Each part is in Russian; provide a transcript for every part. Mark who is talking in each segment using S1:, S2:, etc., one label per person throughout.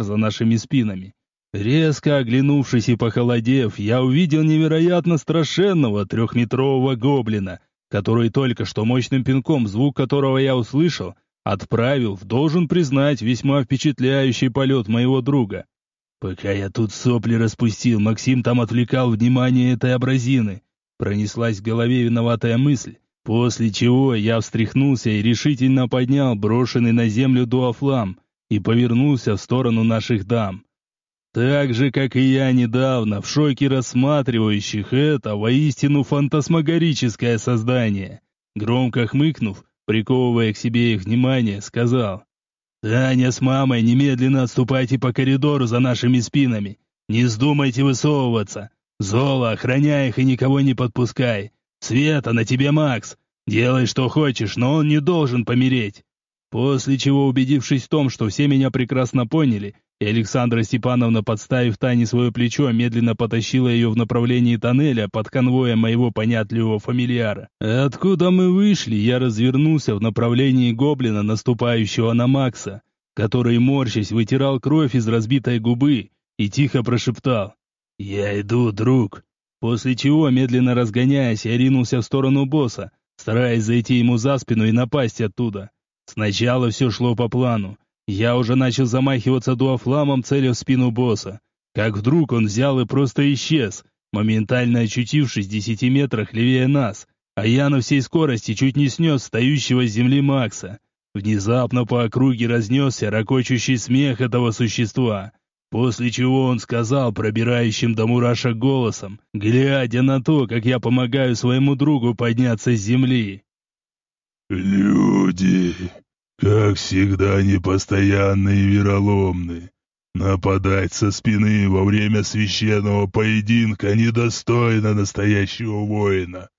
S1: за нашими спинами. Резко оглянувшись и похолодев, я увидел невероятно страшенного трехметрового гоблина, который только что мощным пинком, звук которого я услышал, отправил должен признать, весьма впечатляющий полет моего друга. Пока я тут сопли распустил, Максим там отвлекал внимание этой абразины. Пронеслась в голове виноватая мысль, после чего я встряхнулся и решительно поднял брошенный на землю дуафлам и повернулся в сторону наших дам. Так же, как и я недавно, в шоке рассматривающих это воистину фантасмагорическое создание. Громко хмыкнув, приковывая к себе их внимание, сказал. «Таня с мамой, немедленно отступайте по коридору за нашими спинами. Не вздумайте высовываться. Зола, охраняй их и никого не подпускай. Света, на тебе Макс. Делай, что хочешь, но он не должен помереть». После чего, убедившись в том, что все меня прекрасно поняли, и Александра Степановна, подставив Тане свое плечо, медленно потащила ее в направлении тоннеля под конвоем моего понятливого фамильяра. Откуда мы вышли, я развернулся в направлении гоблина, наступающего на Макса, который, морщась, вытирал кровь из разбитой губы и тихо прошептал «Я иду, друг». После чего, медленно разгоняясь, я ринулся в сторону босса, стараясь зайти ему за спину и напасть оттуда. Сначала все шло по плану. Я уже начал замахиваться дуафламом, целя в спину босса. Как вдруг он взял и просто исчез, моментально очутившись в десяти метрах левее нас, а я на всей скорости чуть не снес стоящего с земли Макса. Внезапно по округе разнесся ракочущий смех этого существа, после чего он сказал пробирающим до мурашек голосом, глядя на то, как я помогаю своему другу подняться с земли.
S2: «Люди, как всегда, непостоянны и вероломны. Нападать со спины во время священного поединка недостойно настоящего воина.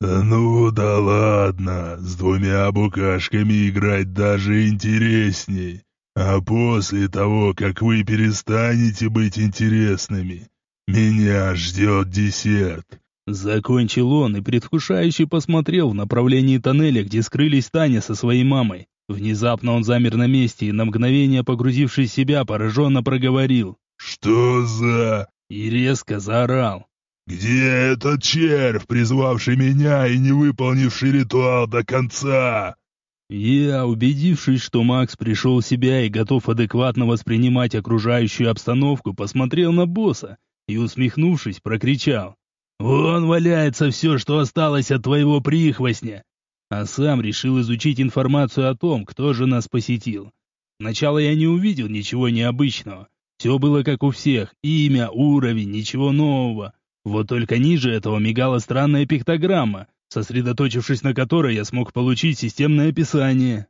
S2: Ну да ладно, с двумя букашками играть даже интересней. А после того, как вы перестанете быть интересными, меня ждет десерт.
S1: Закончил он и предвкушающе посмотрел в направлении тоннеля, где скрылись Таня со своей мамой. Внезапно он замер на месте и на мгновение погрузившись в себя, пораженно проговорил.
S2: «Что за...»
S1: И резко заорал.
S2: «Где этот червь, призвавший меня и не выполнивший ритуал до конца?»
S1: Я, убедившись, что Макс пришел в себя и готов адекватно воспринимать окружающую обстановку, посмотрел на босса и, усмехнувшись, прокричал. «Вон валяется все, что осталось от твоего прихвостня а сам решил изучить информацию о том, кто же нас посетил. Сначала я не увидел ничего необычного. Все было как у всех, имя, уровень, ничего нового. Вот только ниже этого мигала странная пиктограмма, сосредоточившись на которой я смог получить системное описание.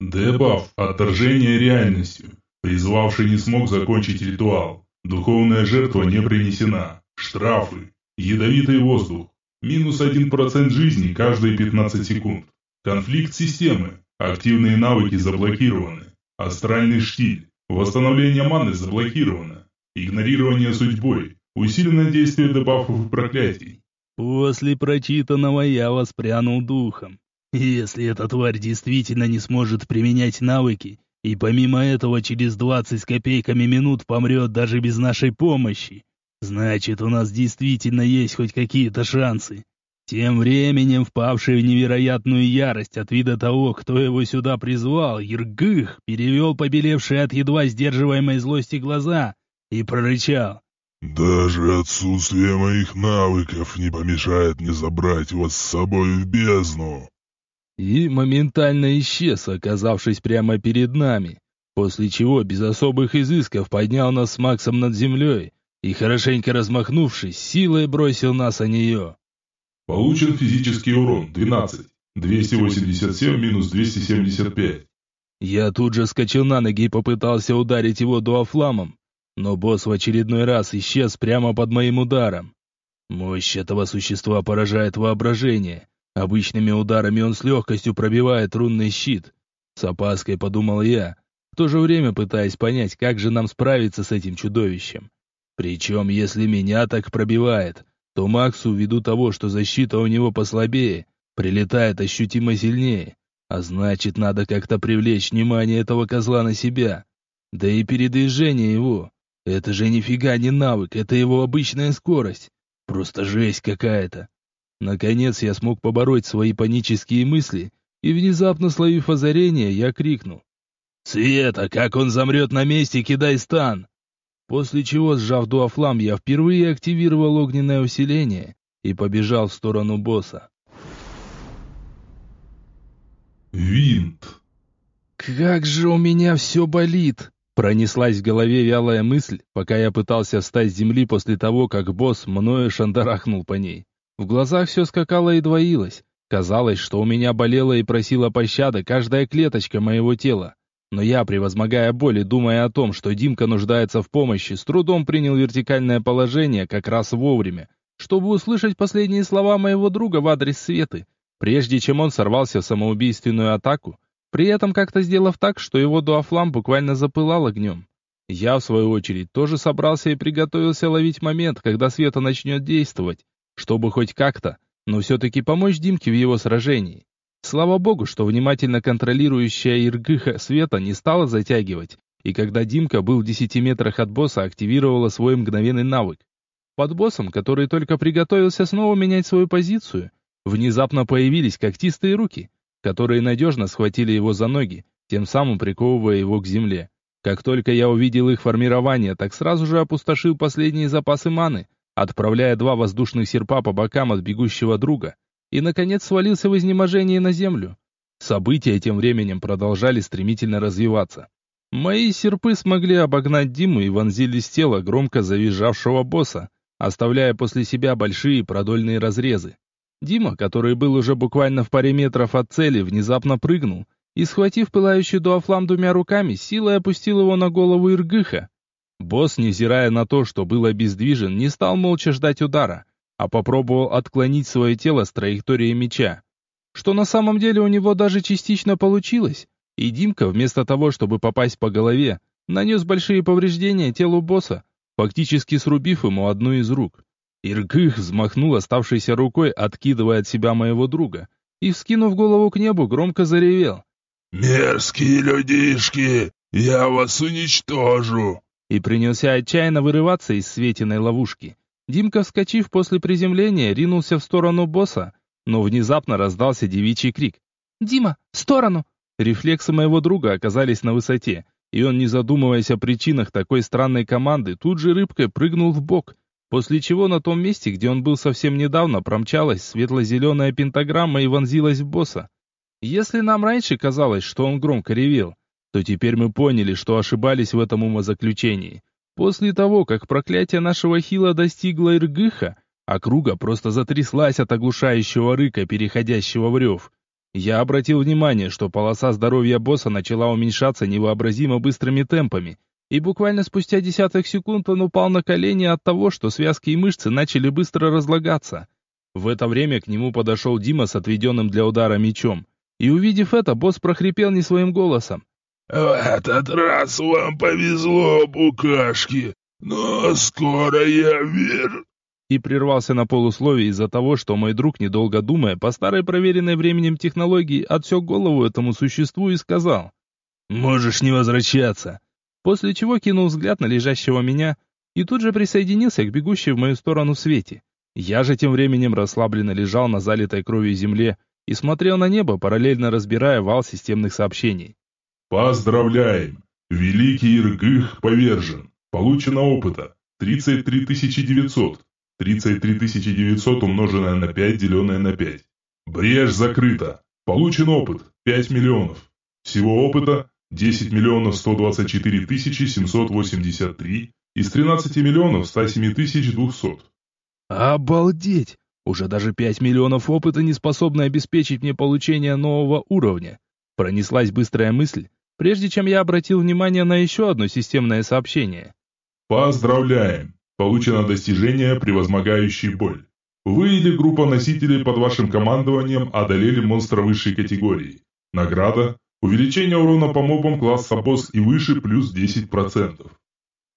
S3: Дебаф «Отторжение реальностью». Призвавший не смог закончить ритуал. Духовная жертва не принесена. Штрафы. Ядовитый воздух. Минус 1% жизни каждые 15 секунд. Конфликт системы. Активные навыки заблокированы. Астральный штиль. Восстановление маны заблокировано. Игнорирование судьбой. Усиленное действие дебафов и проклятий.
S1: После прочитанного я воспрянул духом. Если эта тварь действительно не сможет применять навыки, и помимо этого через 20 с копейками минут помрет даже без нашей помощи, Значит, у нас действительно есть хоть какие-то шансы. Тем временем, впавший в невероятную ярость от вида того, кто его сюда призвал, Иргых перевел побелевшие от едва сдерживаемой злости глаза и прорычал.
S2: «Даже отсутствие моих навыков не помешает мне забрать вас с собой в бездну!»
S1: И моментально исчез, оказавшись прямо перед нами, после чего без особых изысков поднял нас с Максом над землей, и, хорошенько размахнувшись, силой бросил нас о нее.
S3: Получен физический урон 12, 287 минус 275.
S1: Я тут же скочил на ноги и попытался ударить его дуафламом, но босс в очередной раз исчез прямо под моим ударом. Мощь этого существа поражает воображение. Обычными ударами он с легкостью пробивает рунный щит. С опаской подумал я, в то же время пытаясь понять, как же нам справиться с этим чудовищем. Причем, если меня так пробивает, то Максу, ввиду того, что защита у него послабее, прилетает ощутимо сильнее. А значит, надо как-то привлечь внимание этого козла на себя. Да и передвижение его. Это же нифига не навык, это его обычная скорость. Просто жесть какая-то. Наконец я смог побороть свои панические мысли, и внезапно словив озарение, я крикнул. «Света, как он замрет на месте, кидай стан!» После чего, сжав дуафлам, я впервые активировал огненное усиление и побежал в сторону босса.
S3: Винт.
S1: «Как же у меня все болит!» Пронеслась в голове вялая мысль, пока я пытался встать с земли после того, как босс мною шандарахнул по ней. В глазах все скакало и двоилось. Казалось, что у меня болела и просила пощады каждая клеточка моего тела. Но я, превозмогая боль и думая о том, что Димка нуждается в помощи, с трудом принял вертикальное положение как раз вовремя, чтобы услышать последние слова моего друга в адрес Светы, прежде чем он сорвался в самоубийственную атаку, при этом как-то сделав так, что его дуафлам буквально запылал огнем. Я, в свою очередь, тоже собрался и приготовился ловить момент, когда Света начнет действовать, чтобы хоть как-то, но все-таки помочь Димке в его сражении. Слава богу, что внимательно контролирующая Иргыха Света не стала затягивать, и когда Димка был в десяти метрах от босса, активировала свой мгновенный навык. Под боссом, который только приготовился снова менять свою позицию, внезапно появились когтистые руки, которые надежно схватили его за ноги, тем самым приковывая его к земле. Как только я увидел их формирование, так сразу же опустошил последние запасы маны, отправляя два воздушных серпа по бокам от бегущего друга, и, наконец, свалился в изнеможении на землю. События тем временем продолжали стремительно развиваться. Мои серпы смогли обогнать Диму и вонзились в тело громко завизжавшего босса, оставляя после себя большие продольные разрезы. Дима, который был уже буквально в паре метров от цели, внезапно прыгнул и, схватив пылающий дуафлам двумя руками, силой опустил его на голову Иргыха. Босс, невзирая на то, что был обездвижен, не стал молча ждать удара, а попробовал отклонить свое тело с траектории меча. Что на самом деле у него даже частично получилось, и Димка, вместо того, чтобы попасть по голове, нанес большие повреждения телу босса, фактически срубив ему одну из рук. Иргых взмахнул оставшейся рукой, откидывая от себя моего друга, и, вскинув голову к небу, громко заревел.
S2: «Мерзкие людишки! Я вас уничтожу!»
S1: И принялся отчаянно вырываться из светиной ловушки. Димка, вскочив после приземления, ринулся в сторону босса, но внезапно раздался девичий крик. «Дима, в сторону!» Рефлексы моего друга оказались на высоте, и он, не задумываясь о причинах такой странной команды, тут же рыбкой прыгнул в бок, После чего на том месте, где он был совсем недавно, промчалась светло-зеленая пентаграмма и вонзилась в босса. Если нам раньше казалось, что он громко ревел, то теперь мы поняли, что ошибались в этом умозаключении. После того, как проклятие нашего хила достигло Иргыха, округа просто затряслась от оглушающего рыка, переходящего в рев. Я обратил внимание, что полоса здоровья босса начала уменьшаться невообразимо быстрыми темпами, и буквально спустя десяток секунд он упал на колени от того, что связки и мышцы начали быстро разлагаться. В это время к нему подошел Дима с отведенным для удара мечом. И увидев это, босс прохрипел не своим голосом.
S2: «В этот раз вам повезло, букашки, но скоро я вер...»
S1: И прервался на полусловие из-за того, что мой друг, недолго думая, по старой проверенной временем технологии, отсек голову этому существу и сказал. «Можешь не возвращаться после чего кинул взгляд на лежащего меня и тут же присоединился к бегущей в мою сторону Свете. Я же тем временем расслабленно лежал на залитой кровью земле и смотрел на небо, параллельно разбирая вал системных сообщений.
S3: «Поздравляем! Великий Иргых повержен! Получено опыта 33 900. 33 900 умноженное на 5, деленное на 5. Брешь закрыта. Получен опыт 5 миллионов. Всего опыта 10 миллионов 124 тысячи 783 из 13 миллионов 107 тысяч 200.
S1: Обалдеть! Уже даже 5 миллионов опыта не способны обеспечить мне получение нового уровня. Пронеслась быстрая мысль, прежде чем я обратил внимание на еще одно системное сообщение.
S3: Поздравляем! Получено достижение, превозмогающий боль. Вы или группа носителей под вашим командованием одолели монстра высшей категории. Награда Увеличение урона по мобам класса босс и выше плюс 10%.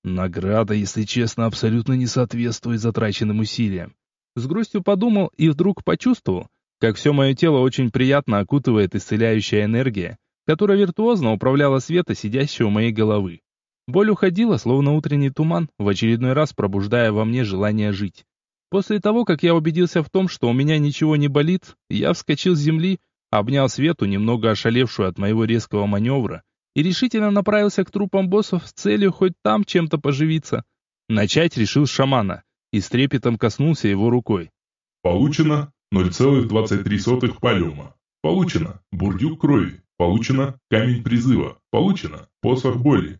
S1: Награда, если честно, абсолютно не соответствует затраченным усилиям. С грустью подумал и вдруг почувствовал, как все мое тело очень приятно окутывает исцеляющая энергия, которая виртуозно управляла света, сидящего у моей головы. Боль уходила, словно утренний туман, в очередной раз пробуждая во мне желание жить. После того, как я убедился в том, что у меня ничего не болит, я вскочил с земли, обнял Свету, немного ошалевшую от моего резкого маневра, и решительно направился к трупам боссов с целью хоть там чем-то поживиться. Начать решил шамана, и с трепетом коснулся его рукой.
S2: Получено 0,23 палюма. Получено бурдюк крови. Получено камень призыва. Получено посох боли.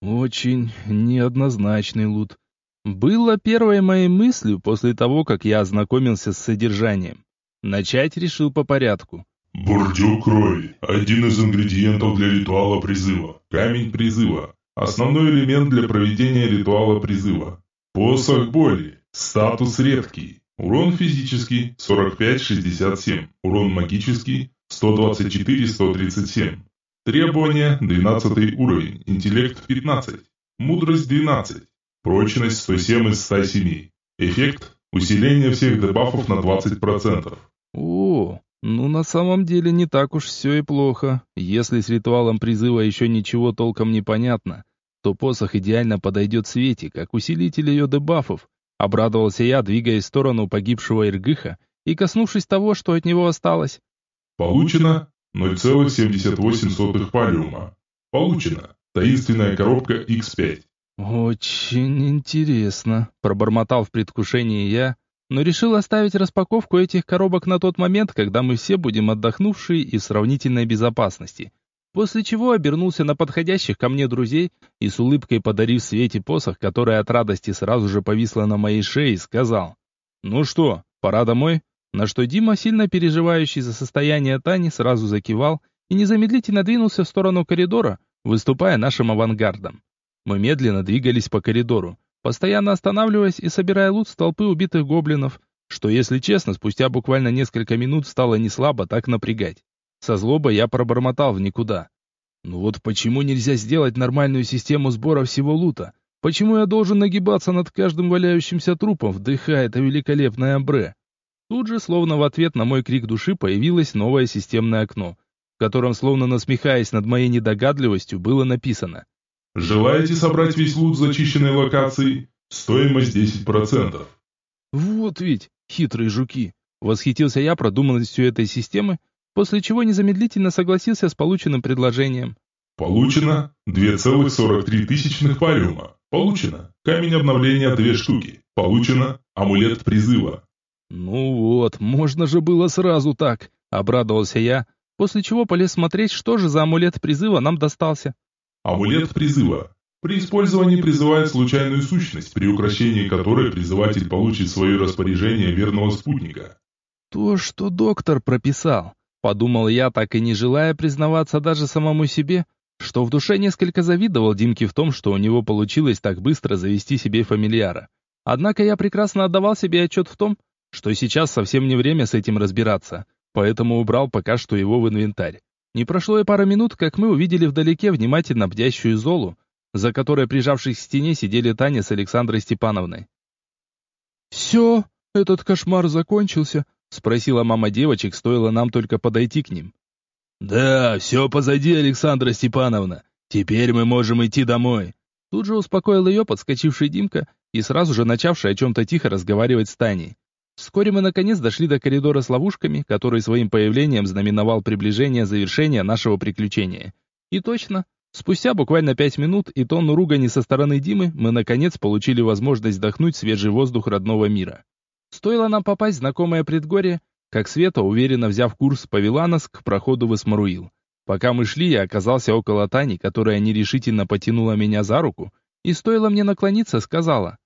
S1: Очень неоднозначный лут. Было первой моей мыслью после того, как я ознакомился с содержанием. Начать решил по порядку.
S2: Бурдюк крови. Один из ингредиентов для ритуала призыва. Камень призыва. Основной элемент для проведения ритуала призыва. Посох боли. Статус редкий. Урон физический 45-67. Урон магический 124-137. Требования 12 уровень. Интеллект 15. Мудрость 12. Прочность 107 из 107. Эффект – усиление всех дебафов на 20%.
S1: О, ну на самом деле не так уж все и плохо. Если с ритуалом призыва еще ничего толком не понятно, то посох идеально подойдет Свете, как усилитель ее дебафов. Обрадовался я, двигаясь в сторону погибшего Иргыха и коснувшись того, что от него осталось.
S2: Получено 0,78 палиума. Получено таинственная коробка X5.
S1: «Очень интересно», — пробормотал в предвкушении я, но решил оставить распаковку этих коробок на тот момент, когда мы все будем отдохнувшие и в сравнительной безопасности. После чего обернулся на подходящих ко мне друзей и с улыбкой подарив Свете посох, который от радости сразу же повисла на моей шее, сказал «Ну что, пора домой?» На что Дима, сильно переживающий за состояние Тани, сразу закивал и незамедлительно двинулся в сторону коридора, выступая нашим авангардом. Мы медленно двигались по коридору, постоянно останавливаясь и собирая лут с толпы убитых гоблинов, что, если честно, спустя буквально несколько минут стало не слабо так напрягать. Со злобой я пробормотал в никуда. Ну вот почему нельзя сделать нормальную систему сбора всего лута? Почему я должен нагибаться над каждым валяющимся трупом, вдыхая это великолепное амбре? Тут же, словно в ответ на мой крик души, появилось новое системное окно, в котором, словно насмехаясь над моей недогадливостью, было написано
S2: Желаете собрать весь лут зачищенной локации? Стоимость 10%.
S1: Вот ведь, хитрые жуки. Восхитился я продуманностью этой системы, после чего незамедлительно согласился с полученным предложением.
S2: Получено 2,43 тысячных париума. Получено камень обновления 2 штуки. Получено амулет призыва.
S1: Ну вот, можно же было сразу так, обрадовался я, после чего полез смотреть, что же за амулет призыва нам достался.
S2: Амулет призыва. При использовании призывает случайную сущность, при украшении которой призыватель получит в свое распоряжение верного спутника.
S1: То, что доктор прописал, подумал я, так и не желая признаваться даже самому себе, что в душе несколько завидовал Димке в том, что у него получилось так быстро завести себе фамильяра. Однако я прекрасно отдавал себе отчет в том, что сейчас совсем не время с этим разбираться, поэтому убрал пока что его в инвентарь. Не прошло и пара минут, как мы увидели вдалеке внимательно бдящую Золу, за которой, прижавшись к стене, сидели Таня с Александрой Степановной. «Все, этот кошмар закончился?» — спросила мама девочек, стоило нам только подойти к ним.
S4: «Да, все позади, Александра Степановна. Теперь мы можем идти домой».
S1: Тут же успокоил ее подскочивший Димка и сразу же начавший о чем-то тихо разговаривать с Таней. Вскоре мы наконец дошли до коридора с ловушками, который своим появлением знаменовал приближение завершения нашего приключения. И точно, спустя буквально пять минут и тонну ругани со стороны Димы, мы наконец получили возможность вдохнуть свежий воздух родного мира. Стоило нам попасть в знакомое предгорье, как Света, уверенно взяв курс, повела нас к проходу в Исмаруил. Пока мы шли, я оказался около Тани, которая нерешительно потянула меня за руку, и стоило мне наклониться, сказала.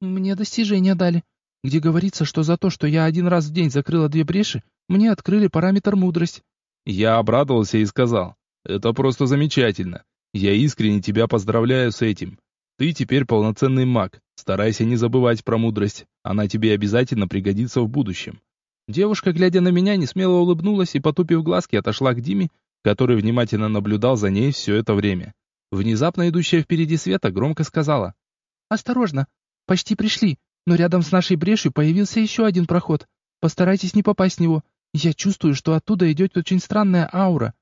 S1: «Мне достижения дали где говорится, что за то, что я один раз в день закрыла две бреши, мне открыли параметр мудрость. Я обрадовался и сказал, это просто замечательно. Я искренне тебя поздравляю с этим. Ты теперь полноценный маг. Старайся не забывать про мудрость. Она тебе обязательно пригодится в будущем. Девушка, глядя на меня, не смело улыбнулась и, потупив глазки, отошла к Диме, который внимательно наблюдал за ней все это время. Внезапно идущая впереди Света громко сказала. «Осторожно! Почти пришли! Но рядом с нашей брешью появился еще один проход. Постарайтесь не попасть в него. Я чувствую, что оттуда идет очень странная аура».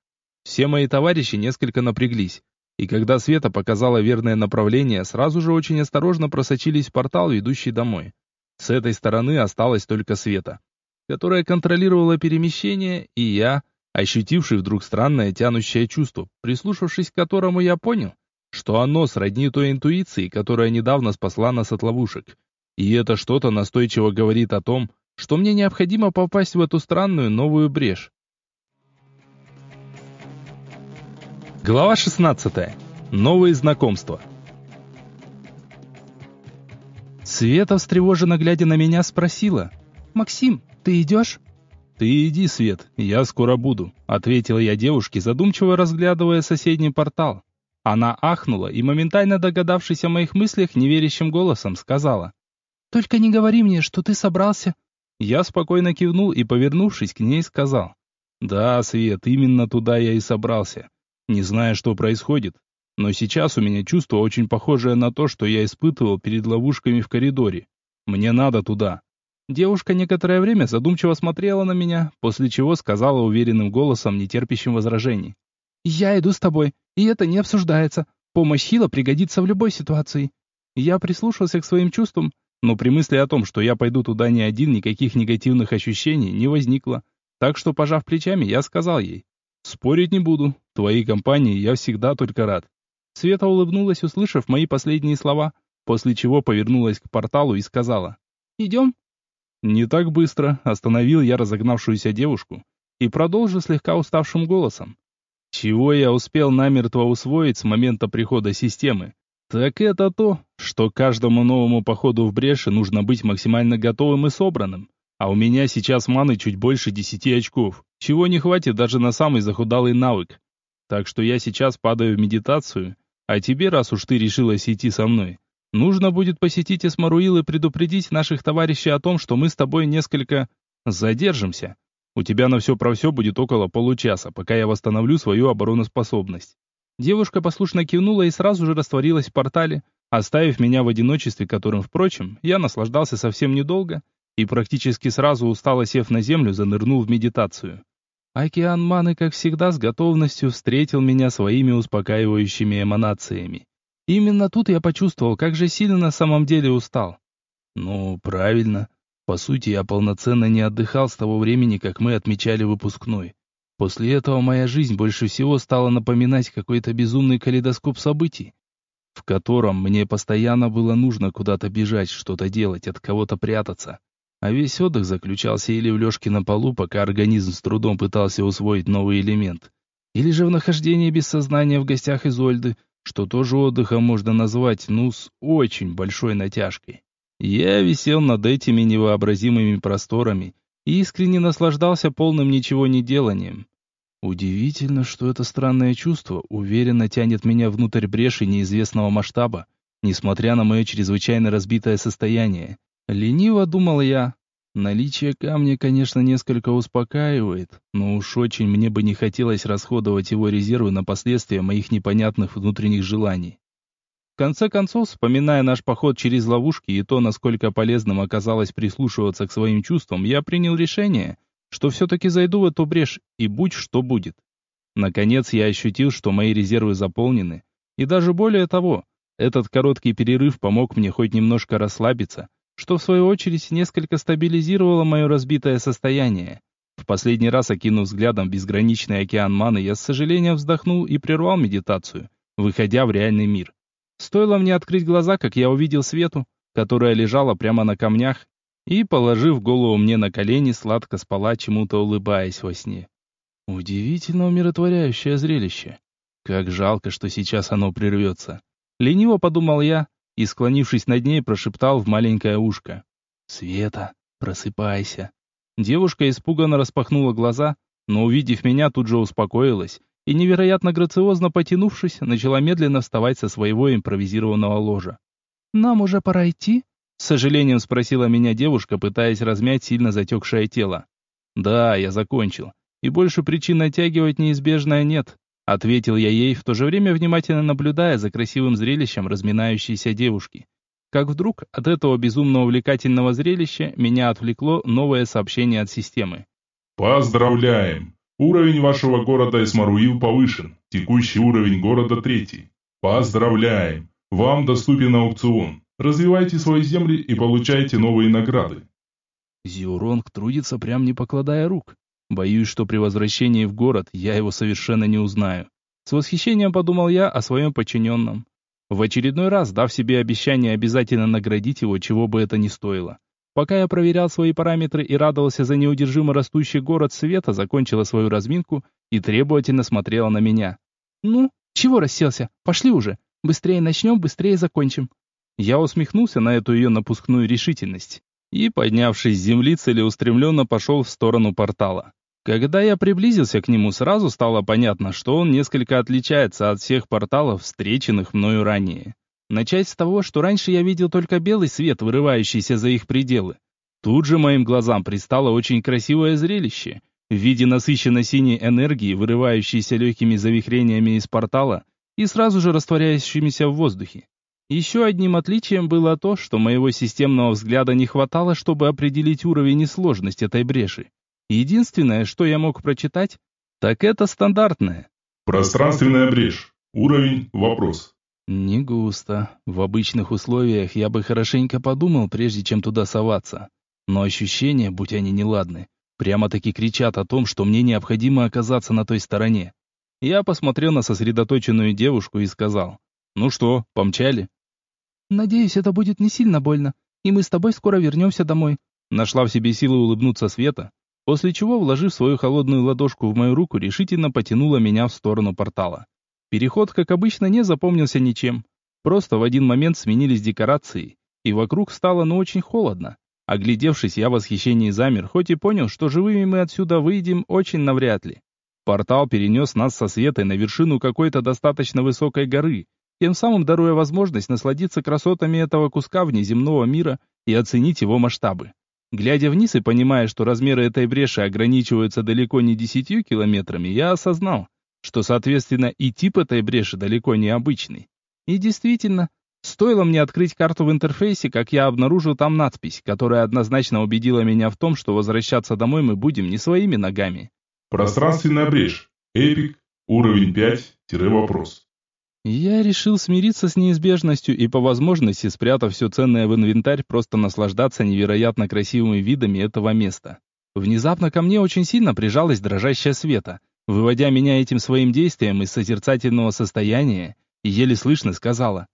S1: Все мои товарищи несколько напряглись. И когда Света показала верное направление, сразу же очень осторожно просочились в портал, ведущий домой. С этой стороны осталась только Света, которая контролировала перемещение, и я, ощутивший вдруг странное тянущее чувство, прислушавшись к которому я понял, что оно сродни той интуиции, которая недавно спасла нас от ловушек. И это что-то настойчиво говорит о том, что мне необходимо попасть в эту странную новую брешь. Глава 16. Новые знакомства. Света, встревоженно глядя на меня, спросила. «Максим, ты идешь?» «Ты иди, Свет, я скоро буду», — ответила я девушке, задумчиво разглядывая соседний портал. Она ахнула и, моментально догадавшись о моих мыслях, неверящим голосом сказала. «Только не говори мне, что ты собрался». Я спокойно кивнул и, повернувшись к ней, сказал. «Да, Свет, именно туда я и собрался. Не зная, что происходит, но сейчас у меня чувство очень похожее на то, что я испытывал перед ловушками в коридоре. Мне надо туда. Девушка некоторое время задумчиво смотрела на меня, после чего сказала уверенным голосом, нетерпящим возражений. «Я иду с тобой, и это не обсуждается. Помощь Хила пригодится в любой ситуации». Я прислушался к своим чувствам, но при мысли о том, что я пойду туда не один, никаких негативных ощущений не возникло. Так что, пожав плечами, я сказал ей. «Спорить не буду. Твоей компании я всегда только рад». Света улыбнулась, услышав мои последние слова, после чего повернулась к порталу и сказала. «Идем?» «Не так быстро», — остановил я разогнавшуюся девушку и продолжил слегка уставшим голосом. Чего я успел намертво усвоить с момента прихода системы? Так это то, что каждому новому походу в бреши нужно быть максимально готовым и собранным. А у меня сейчас маны чуть больше десяти очков, чего не хватит даже на самый захудалый навык. Так что я сейчас падаю в медитацию, а тебе, раз уж ты решилась идти со мной, Нужно будет посетить Эсмаруил и предупредить наших товарищей о том, что мы с тобой несколько задержимся. У тебя на все про все будет около получаса, пока я восстановлю свою обороноспособность». Девушка послушно кивнула и сразу же растворилась в портале, оставив меня в одиночестве, которым, впрочем, я наслаждался совсем недолго и практически сразу устало сев на землю, занырнул в медитацию. Океан Маны, как всегда, с готовностью встретил меня своими успокаивающими эманациями. Именно тут я почувствовал, как же сильно на самом деле устал. Ну, правильно. По сути, я полноценно не отдыхал с того времени, как мы отмечали выпускной. После этого моя жизнь больше всего стала напоминать какой-то безумный калейдоскоп событий, в котором мне постоянно было нужно куда-то бежать, что-то делать, от кого-то прятаться. А весь отдых заключался или в лёжке на полу, пока организм с трудом пытался усвоить новый элемент, или же в нахождении без сознания в гостях Изольды, что тоже отдыхом можно назвать, ну, с очень большой натяжкой. Я висел над этими невообразимыми просторами и искренне наслаждался полным ничего не деланием. Удивительно, что это странное чувство уверенно тянет меня внутрь бреши неизвестного масштаба, несмотря на мое чрезвычайно разбитое состояние. Лениво думал я, Наличие камня, конечно, несколько успокаивает, но уж очень мне бы не хотелось расходовать его резервы на последствия моих непонятных внутренних желаний. В конце концов, вспоминая наш поход через ловушки и то, насколько полезным оказалось прислушиваться к своим чувствам, я принял решение, что все-таки зайду в эту брешь и будь что будет. Наконец я ощутил, что мои резервы заполнены, и даже более того, этот короткий перерыв помог мне хоть немножко расслабиться, что в свою очередь несколько стабилизировало мое разбитое состояние. В последний раз, окинув взглядом безграничный океан маны, я с сожалением вздохнул и прервал медитацию, выходя в реальный мир. Стоило мне открыть глаза, как я увидел Свету, которая лежала прямо на камнях и, положив голову мне на колени, сладко спала, чему-то улыбаясь во сне. Удивительно умиротворяющее зрелище. Как жалко, что сейчас оно прервется. Лениво подумал я, и, склонившись над ней, прошептал в маленькое ушко. «Света, просыпайся». Девушка испуганно распахнула глаза, но, увидев меня, тут же успокоилась и, невероятно грациозно потянувшись, начала медленно вставать со своего импровизированного ложа. «Нам уже пора идти?» — с сожалением спросила меня девушка, пытаясь размять сильно затекшее тело. «Да, я закончил. И больше причин натягивать неизбежное нет. Ответил я ей, в то же время внимательно наблюдая за красивым зрелищем разминающейся девушки. Как вдруг от этого безумно увлекательного зрелища меня отвлекло новое сообщение от системы.
S3: Поздравляем! Уровень вашего города Эсмаруил повышен. Текущий уровень города третий. Поздравляем! Вам доступен аукцион. Развивайте свои земли и получайте новые награды.
S1: Зиуронг трудится прям не покладая рук. Боюсь, что при возвращении в город я его совершенно не узнаю. С восхищением подумал я о своем подчиненном. В очередной раз дав себе обещание обязательно наградить его, чего бы это ни стоило. Пока я проверял свои параметры и радовался за неудержимо растущий город, Света закончила свою разминку и требовательно смотрела на меня. «Ну, чего расселся? Пошли уже. Быстрее начнем, быстрее закончим». Я усмехнулся на эту ее напускную решительность и, поднявшись с земли, целеустремленно пошел в сторону портала. Когда я приблизился к нему, сразу стало понятно, что он несколько отличается от всех порталов, встреченных мною ранее. Начать с того, что раньше я видел только белый свет, вырывающийся за их пределы. Тут же моим глазам предстало очень красивое зрелище в виде насыщенной синей энергии, вырывающейся легкими завихрениями из портала и сразу же растворяющимися в воздухе. Еще одним отличием было то, что моего системного взгляда не хватало, чтобы определить уровень и сложность этой бреши. Единственное, что я мог прочитать, так это стандартное.
S3: Пространственная брешь. Уровень – вопрос.
S1: Не густо. В обычных условиях я бы хорошенько подумал, прежде чем туда соваться. Но ощущения, будь они неладны, прямо-таки кричат о том, что мне необходимо оказаться на той стороне. Я посмотрел на сосредоточенную девушку и сказал, «Ну что, помчали?»
S5: «Надеюсь, это будет не сильно больно, и мы с тобой скоро вернемся домой».
S1: Нашла в себе силы улыбнуться Света, После чего, вложив свою холодную ладошку в мою руку, решительно потянула меня в сторону портала. Переход, как обычно, не запомнился ничем. Просто в один момент сменились декорации, и вокруг стало ну очень холодно. Оглядевшись, я в восхищении замер, хоть и понял, что живыми мы отсюда выйдем очень навряд ли. Портал перенес нас со Светой на вершину какой-то достаточно высокой горы, тем самым даруя возможность насладиться красотами этого куска внеземного мира и оценить его масштабы. Глядя вниз и понимая, что размеры этой бреши ограничиваются далеко не десятью километрами, я осознал, что, соответственно, и тип этой бреши далеко не обычный. И действительно, стоило мне открыть карту в интерфейсе, как я обнаружил там надпись, которая однозначно убедила меня в том, что возвращаться домой мы будем не своими ногами.
S3: Пространственная брешь. Эпик. Уровень 5.
S1: Я решил смириться с неизбежностью и по возможности, спрятав все ценное в инвентарь, просто наслаждаться невероятно красивыми видами этого места. Внезапно ко мне очень сильно прижалась дрожащая света, выводя меня этим своим действием из созерцательного состояния, и еле слышно сказала.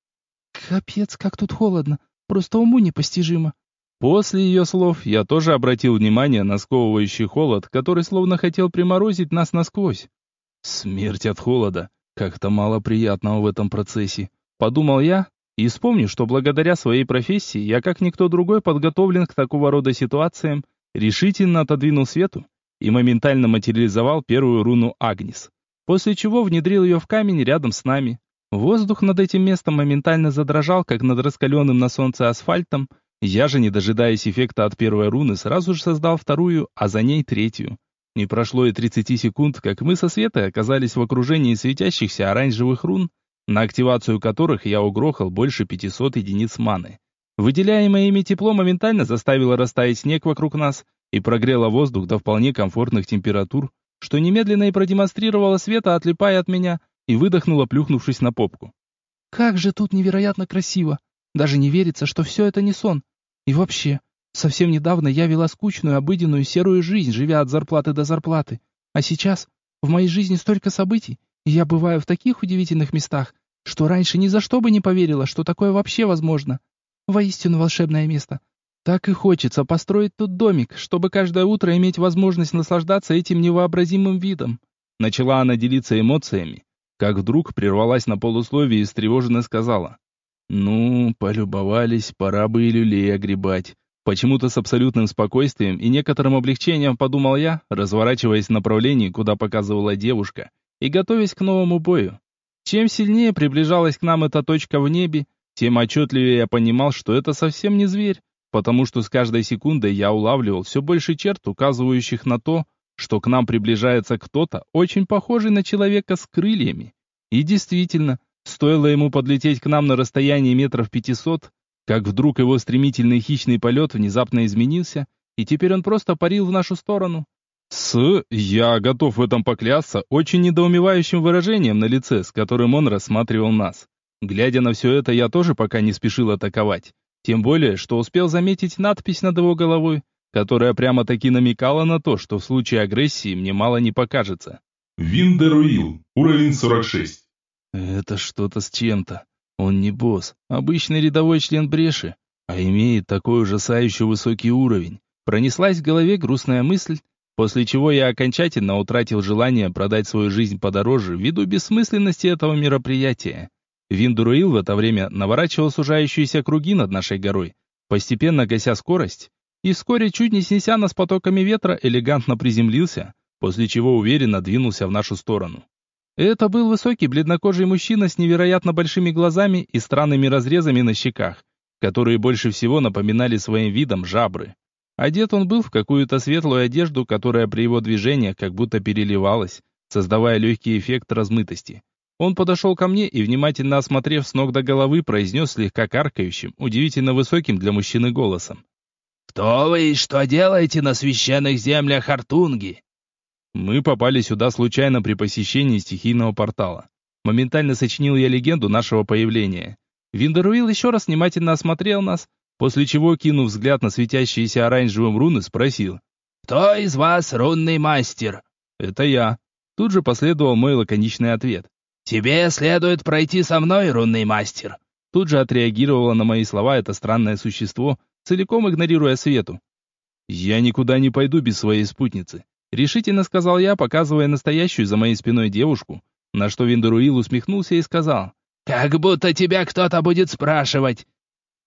S5: «Капец, как тут холодно, просто уму непостижимо».
S1: После ее слов я тоже обратил внимание на сковывающий холод, который словно хотел приморозить нас насквозь. Смерть от холода. Как-то мало приятного в этом процессе. Подумал я и вспомнив, что благодаря своей профессии я как никто другой подготовлен к такого рода ситуациям, решительно отодвинул свету и моментально материализовал первую руну Агнис. После чего внедрил ее в камень рядом с нами. Воздух над этим местом моментально задрожал, как над раскаленным на солнце асфальтом. Я же, не дожидаясь эффекта от первой руны, сразу же создал вторую, а за ней третью. Не прошло и 30 секунд, как мы со Светой оказались в окружении светящихся оранжевых рун, на активацию которых я угрохал больше 500 единиц маны. Выделяемое ими тепло моментально заставило растаять снег вокруг нас и прогрело воздух до вполне комфортных температур, что немедленно и продемонстрировала Света, отлипая от меня, и выдохнула, плюхнувшись на попку.
S5: «Как же тут невероятно красиво! Даже не верится, что все это не сон. И вообще, Совсем недавно я вела скучную, обыденную, серую жизнь, живя от зарплаты до зарплаты. А сейчас в моей жизни столько событий, и я бываю в таких удивительных местах, что раньше ни за что бы не поверила, что такое вообще возможно. Воистину волшебное место. Так и хочется построить тут домик, чтобы каждое утро иметь возможность наслаждаться этим невообразимым видом. Начала она делиться эмоциями, как вдруг прервалась на полусловие и встревоженно сказала. «Ну, полюбовались, пора бы и люлей огребать. Почему-то с абсолютным спокойствием и некоторым облегчением подумал я, разворачиваясь в направлении, куда показывала девушка, и готовясь к новому бою. Чем сильнее приближалась к нам эта точка в небе, тем отчетливее я понимал, что это совсем не зверь, потому что с каждой секундой я улавливал все больше черт, указывающих на то, что к нам приближается кто-то, очень похожий на человека с крыльями. И действительно, стоило ему подлететь к нам на расстоянии метров пятисот, как вдруг его стремительный хищный полет внезапно изменился, и теперь он просто парил в нашу сторону.
S1: С, я готов в этом поклясться, очень недоумевающим выражением на лице, с которым он рассматривал нас. Глядя на все это, я тоже пока не спешил атаковать. Тем более, что успел заметить надпись над его головой, которая прямо-таки намекала на то, что в случае агрессии мне мало не покажется.
S3: Виндеруил, уровень 46.
S1: Это что-то с чем-то. Он не босс, обычный рядовой член бреши, а имеет такой ужасающий высокий уровень. Пронеслась в голове грустная мысль, после чего я окончательно утратил желание продать свою жизнь подороже ввиду бессмысленности этого мероприятия. Виндуруил в это время наворачивал сужающиеся круги над нашей горой, постепенно гася скорость, и вскоре, чуть не снеся нас потоками ветра, элегантно приземлился, после чего уверенно двинулся в нашу сторону. Это был высокий бледнокожий мужчина с невероятно большими глазами и странными разрезами на щеках, которые больше всего напоминали своим видом жабры. Одет он был в какую-то светлую одежду, которая при его движениях как будто переливалась, создавая легкий эффект размытости. Он подошел ко мне и, внимательно осмотрев с ног до головы, произнес слегка каркающим, удивительно высоким для мужчины голосом.
S6: «Кто вы и что делаете на священных землях Артунги?»
S1: Мы попали сюда случайно при посещении стихийного портала. Моментально сочинил я легенду нашего появления. Виндеруил еще раз внимательно осмотрел нас, после чего, кинув взгляд на светящиеся оранжевым руны, спросил.
S6: «Кто из вас рунный мастер?»
S1: «Это я». Тут же последовал мой лаконичный ответ.
S6: «Тебе следует пройти со мной, рунный мастер!»
S1: Тут же отреагировало на мои слова это странное существо, целиком игнорируя свету. «Я никуда не пойду без своей спутницы», — решительно сказал я, показывая настоящую за моей спиной девушку, на что Виндеруил усмехнулся и сказал.
S6: «Как будто тебя кто-то будет спрашивать!»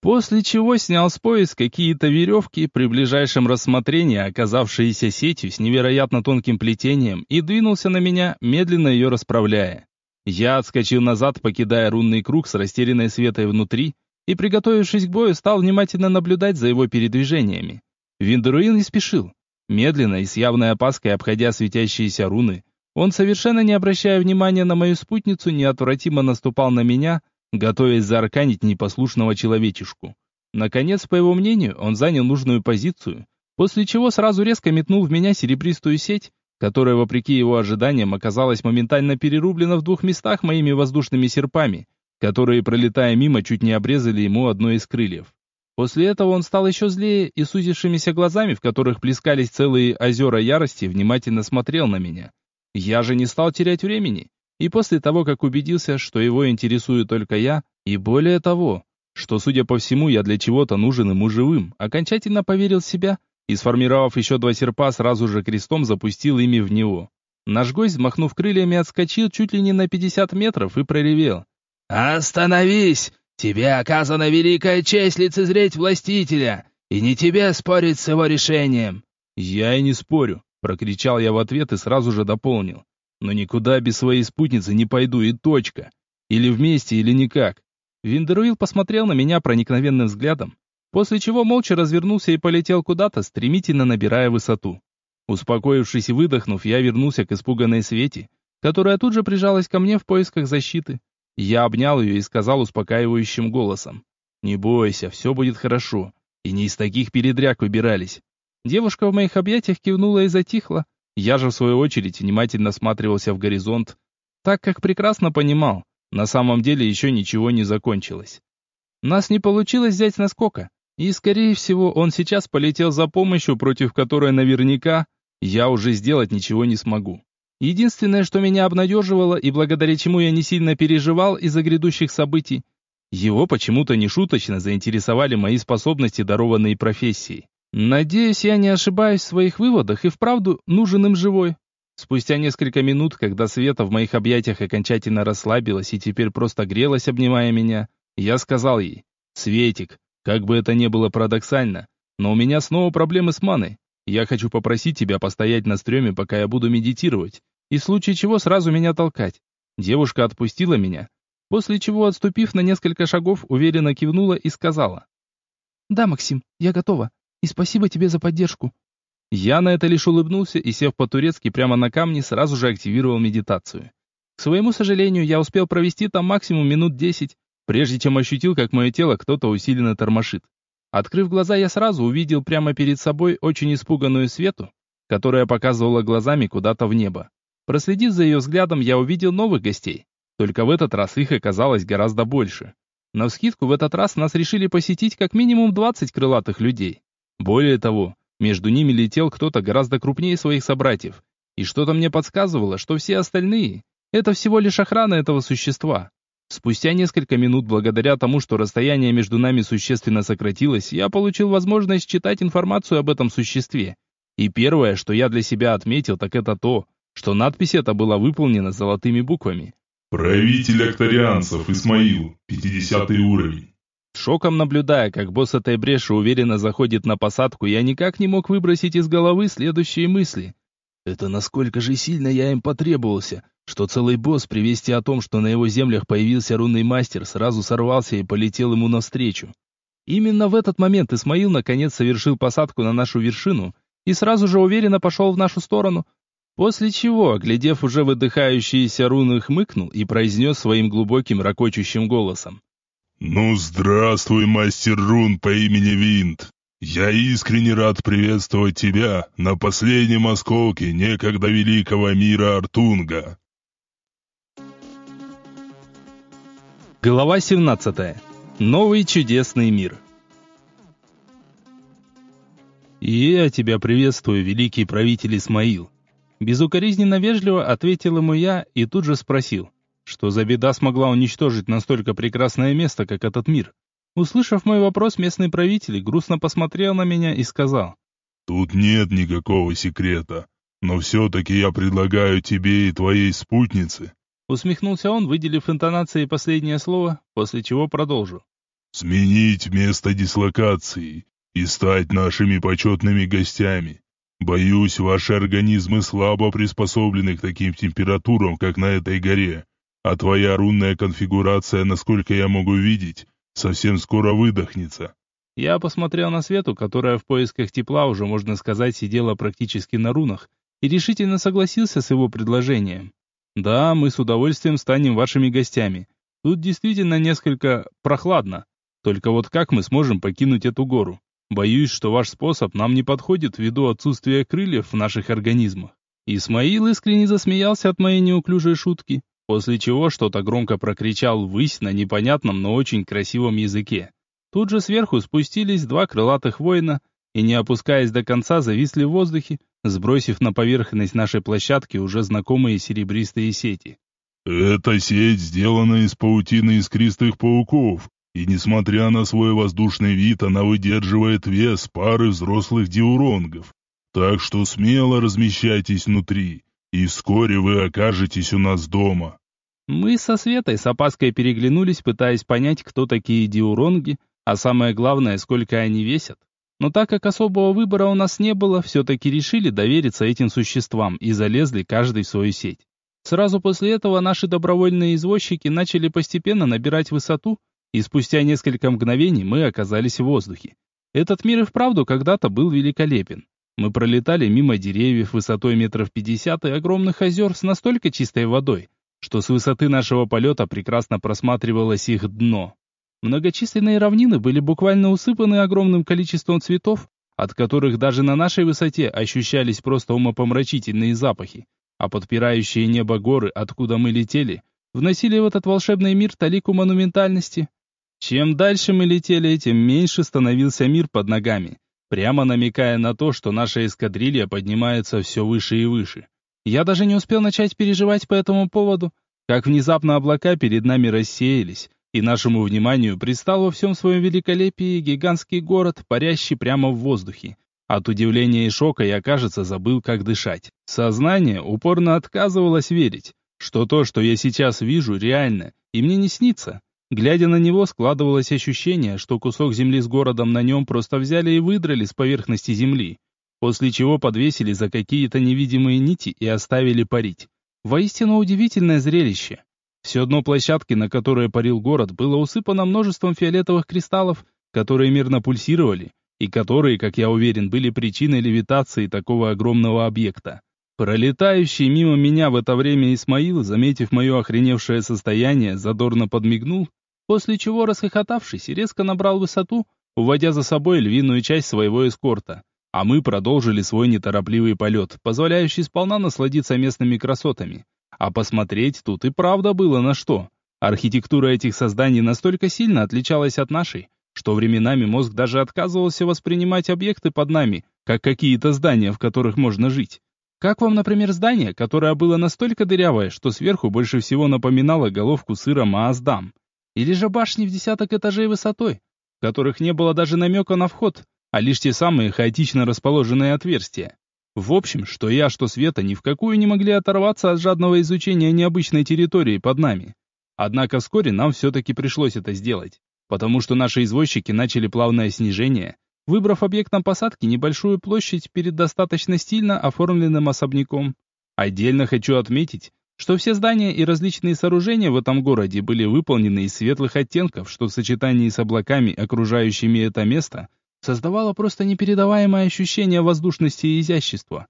S1: После чего снял с пояс какие-то веревки, при ближайшем рассмотрении оказавшиеся сетью с невероятно тонким плетением, и двинулся на меня, медленно ее расправляя. Я отскочил назад, покидая рунный круг с растерянной светой внутри, и, приготовившись к бою, стал внимательно наблюдать за его передвижениями. Виндеруин не спешил. Медленно и с явной опаской обходя светящиеся руны, он, совершенно не обращая внимания на мою спутницу, неотвратимо наступал на меня, готовясь заарканить непослушного человечишку. Наконец, по его мнению, он занял нужную позицию, после чего сразу резко метнул в меня серебристую сеть, которая, вопреки его ожиданиям, оказалась моментально перерублена в двух местах моими воздушными серпами, которые, пролетая мимо, чуть не обрезали ему одно из крыльев. После этого он стал еще злее и сузившимися глазами, в которых плескались целые озера ярости, внимательно смотрел на меня. Я же не стал терять времени, и после того, как убедился, что его интересую только я, и более того, что, судя по всему, я для чего-то нужен ему живым, окончательно поверил в себя – и, сформировав еще два серпа, сразу же крестом запустил ими в него. Наш гость, взмахнув крыльями, отскочил чуть ли не на 50 метров и проревел.
S6: «Остановись! Тебе оказана великая честь лицезреть властителя, и не тебе спорить с его решением!»
S1: «Я и не спорю», — прокричал я в ответ и сразу же дополнил. «Но никуда без своей спутницы не пойду, и точка. Или вместе, или никак». Виндеруил посмотрел на меня проникновенным взглядом, после чего молча развернулся и полетел куда-то, стремительно набирая высоту. Успокоившись и выдохнув, я вернулся к испуганной Свете, которая тут же прижалась ко мне в поисках защиты. Я обнял ее и сказал успокаивающим голосом. «Не бойся, все будет хорошо. И не из таких передряг выбирались». Девушка в моих объятиях кивнула и затихла. Я же, в свою очередь, внимательно осматривался в горизонт, так как прекрасно понимал, на самом деле еще ничего не закончилось. Нас не получилось взять наскока, и, скорее всего, он сейчас полетел за помощью, против которой наверняка я уже сделать ничего не смогу. Единственное, что меня обнадеживало и благодаря чему я не сильно переживал из-за грядущих событий, его почему-то нешуточно заинтересовали мои способности, дарованные профессией. Надеюсь, я не ошибаюсь в своих выводах и вправду нужен им живой. Спустя несколько минут, когда Света в моих объятиях окончательно расслабилась и теперь просто грелась, обнимая меня, я сказал ей, «Светик, как бы это ни было парадоксально, но у меня снова проблемы с маной. Я хочу попросить тебя постоять на стреме, пока я буду медитировать, и в случае чего сразу меня толкать. Девушка отпустила меня, после чего, отступив на несколько шагов, уверенно кивнула и сказала.
S5: «Да, Максим, я готова, и спасибо тебе за поддержку».
S1: Я на это лишь улыбнулся и, сев по-турецки прямо на камне, сразу же активировал медитацию. К своему сожалению, я успел провести там максимум минут десять, прежде чем ощутил, как мое тело кто-то усиленно тормошит. Открыв глаза, я сразу увидел прямо перед собой очень испуганную Свету, которая показывала глазами куда-то в небо. Проследив за ее взглядом, я увидел новых гостей. Только в этот раз их оказалось гораздо больше. На вскидку в этот раз нас решили посетить как минимум 20 крылатых людей. Более того, между ними летел кто-то гораздо крупнее своих собратьев. И что-то мне подсказывало, что все остальные — это всего лишь охрана этого существа. Спустя несколько минут, благодаря тому, что расстояние между нами существенно сократилось, я получил возможность читать информацию об этом существе. И первое, что я для себя отметил, так это то, что надпись эта была выполнена золотыми буквами.
S7: Правитель акторианцев Исмаил, 50 уровень.
S1: Шоком наблюдая, как босс этой бреши уверенно заходит на посадку, я никак не мог выбросить из головы следующие мысли. Это насколько же сильно я им потребовался, что целый босс при вести о том, что на его землях появился рунный мастер, сразу сорвался и полетел ему навстречу. Именно в этот момент Исмаил наконец совершил посадку на нашу вершину и сразу же уверенно пошел в нашу сторону, После чего, глядев уже выдыхающиеся руны, хмыкнул и произнес своим глубоким ракочущим голосом.
S2: «Ну, здравствуй, мастер рун по имени Винт. Я искренне рад приветствовать тебя на последнем осколке некогда великого мира Артунга».
S1: Глава 17. Новый чудесный мир. «И я тебя приветствую, великий правитель Исмаил», Безукоризненно вежливо ответил ему я и тут же спросил, что за беда смогла уничтожить настолько прекрасное место, как этот мир. Услышав мой вопрос, местный правитель грустно посмотрел на меня и сказал,
S2: «Тут нет никакого секрета, но все-таки я предлагаю тебе и твоей спутнице».
S1: Усмехнулся он, выделив интонацией последнее слово, после чего продолжил.
S2: «Сменить место дислокации и стать нашими почетными гостями. Боюсь, ваши организмы слабо приспособлены к таким температурам, как на этой горе. А твоя рунная конфигурация, насколько я могу видеть, совсем скоро выдохнется.
S1: Я посмотрел на Свету, которая в поисках тепла уже, можно сказать, сидела практически на рунах, и решительно согласился с его предложением. Да, мы с удовольствием станем вашими гостями. Тут действительно несколько прохладно. Только вот как мы сможем покинуть эту гору? Боюсь, что ваш способ нам не подходит ввиду отсутствия крыльев в наших организмах. Исмаил искренне засмеялся от моей неуклюжей шутки, после чего что-то громко прокричал ввысь на непонятном, но очень красивом языке. Тут же сверху спустились два крылатых воина и, не опускаясь до конца, зависли в воздухе, сбросив на поверхность нашей площадки уже знакомые серебристые сети.
S2: «Эта сеть сделана из паутины искристых пауков, и несмотря на свой воздушный вид, она выдерживает вес пары взрослых диуронгов. Так что смело размещайтесь внутри, и вскоре вы окажетесь у нас дома.
S1: Мы со Светой с опаской переглянулись, пытаясь понять, кто такие диуронги, а самое главное, сколько они весят. Но так как особого выбора у нас не было, все-таки решили довериться этим существам и залезли каждый в свою сеть. Сразу после этого наши добровольные извозчики начали постепенно набирать высоту, и спустя несколько мгновений мы оказались в воздухе. Этот мир и вправду когда-то был великолепен. Мы пролетали мимо деревьев высотой метров пятьдесят и огромных озер с настолько чистой водой, что с высоты нашего полета прекрасно просматривалось их дно. Многочисленные равнины были буквально усыпаны огромным количеством цветов, от которых даже на нашей высоте ощущались просто умопомрачительные запахи, а подпирающие небо горы, откуда мы летели, вносили в этот волшебный мир талику монументальности. Чем дальше мы летели, тем меньше становился мир под ногами, прямо намекая на то, что наша эскадрилья поднимается все выше и выше. Я даже не успел начать переживать по этому поводу, как внезапно облака перед нами рассеялись, и нашему вниманию предстал во всем своем великолепии гигантский город, парящий прямо в воздухе. От удивления и шока я, кажется, забыл, как дышать. Сознание упорно отказывалось верить, что то, что я сейчас вижу, реально, и мне не снится. Глядя на него, складывалось ощущение, что кусок земли с городом на нем просто взяли и выдрали с поверхности земли, после чего подвесили за какие-то невидимые нити и оставили парить. Воистину удивительное зрелище. Все дно площадки, на которой парил город, было усыпано множеством фиолетовых кристаллов, которые мирно пульсировали, и которые, как я уверен, были причиной левитации такого огромного объекта. Пролетающий мимо меня в это время Исмаил, заметив мое охреневшее состояние, задорно подмигнул после чего, расхохотавшись, резко набрал высоту, уводя за собой львиную часть своего эскорта. а мы продолжили свой неторопливый полет, позволяющий сполна насладиться местными красотами. А посмотреть тут и правда было на что. Архитектура этих созданий настолько сильно отличалась от нашей, что временами мозг даже отказывался воспринимать объекты под нами, как какие-то здания, в которых можно жить. Как вам, например, здание, которое было настолько дырявое, что сверху больше всего напоминало головку сыра Мааздам? Или же башни в десяток этажей высотой, в которых не было даже намека на вход, а лишь те самые хаотично расположенные отверстия? В общем, что я, что Света ни в какую не могли оторваться от жадного изучения необычной территории под нами. Однако вскоре нам все-таки пришлось это сделать потому что наши извозчики начали плавное снижение, выбрав объектом посадки небольшую площадь перед достаточно стильно оформленным особняком. Отдельно хочу отметить, что все здания и различные сооружения в этом городе были выполнены из светлых оттенков, что в сочетании с облаками, окружающими это место, создавало просто непередаваемое ощущение воздушности и изящества.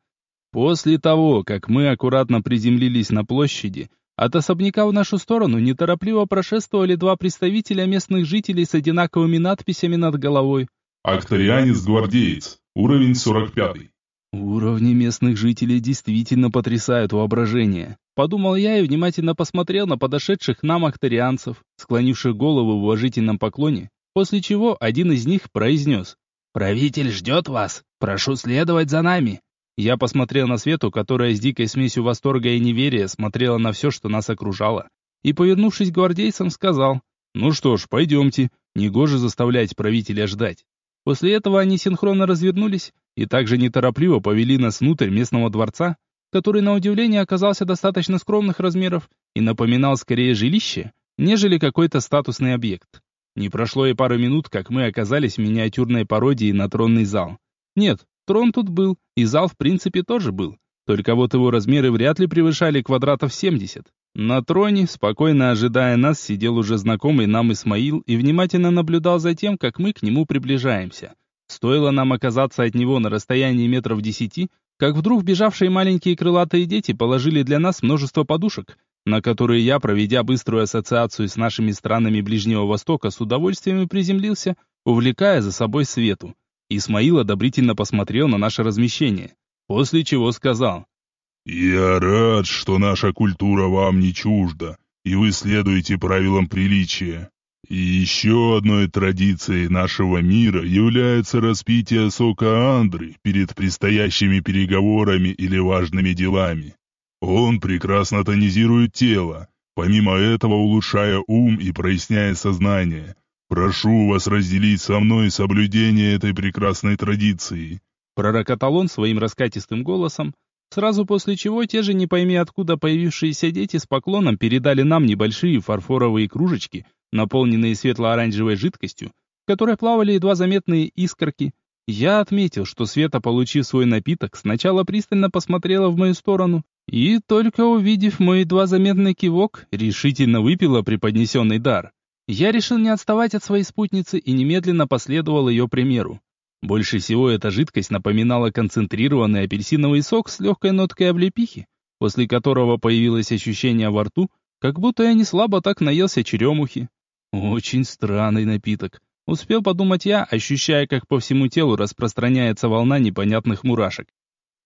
S1: После того, как мы аккуратно приземлились на площади, от особняка в нашу сторону неторопливо прошествовали два представителя местных жителей с одинаковыми надписями над головой.
S3: Акторианец-гвардеец, уровень 45.
S1: Уровни местных жителей действительно потрясают воображение. Подумал я и внимательно посмотрел на подошедших нам акторианцев, склонивших головы в уважительном поклоне, после чего один из них произнес «Правитель ждет вас, прошу следовать за нами». Я посмотрел на Свету, которая с дикой смесью восторга и неверия смотрела на все, что нас окружало, и, повернувшись к гвардейцам, сказал, «Ну что ж, пойдемте, негоже заставлять правителя ждать». После этого они синхронно развернулись и также неторопливо повели нас внутрь местного дворца, который, на удивление, оказался достаточно скромных размеров и напоминал скорее жилище, нежели какой-то статусный объект. Не прошло и пары минут, как мы оказались в миниатюрной пародии на тронный зал. Нет, Трон тут был, и зал в принципе тоже был. Только вот его размеры вряд ли превышали квадратов 70. На троне, спокойно ожидая нас, сидел уже знакомый нам Исмаил и внимательно наблюдал за тем, как мы к нему приближаемся. Стоило нам оказаться от него на расстоянии метров десяти, как вдруг бежавшие маленькие крылатые дети положили для нас множество подушек, на которые я, проведя быструю ассоциацию с нашими странами Ближнего Востока, с удовольствием приземлился, увлекая за собой свету. Исмаил одобрительно посмотрел на наше размещение, после чего сказал.
S2: «Я рад, что наша культура вам не чужда, и вы следуете правилам приличия. И еще одной традицией нашего мира является распитие сока Андры перед предстоящими переговорами или важными делами. Он прекрасно тонизирует тело, помимо этого улучшая ум и проясняя сознание, «Прошу вас разделить со мной соблюдение этой прекрасной традиции»,
S1: пророкотал он своим раскатистым голосом, сразу после чего те же не пойми откуда появившиеся дети с поклоном передали нам небольшие фарфоровые кружечки, наполненные светло-оранжевой жидкостью, в которой плавали едва заметные искорки. Я отметил, что Света, получив свой напиток, сначала пристально посмотрела в мою сторону, и, только увидев мой едва заметный кивок, решительно выпила преподнесенный дар. Я решил не отставать от своей спутницы и немедленно последовал ее примеру. Больше всего эта жидкость напоминала концентрированный апельсиновый сок с легкой ноткой облепихи, после которого появилось ощущение во рту, как будто я не слабо так наелся черемухи. Очень странный напиток. Успел подумать я, ощущая, как по всему телу распространяется волна непонятных мурашек,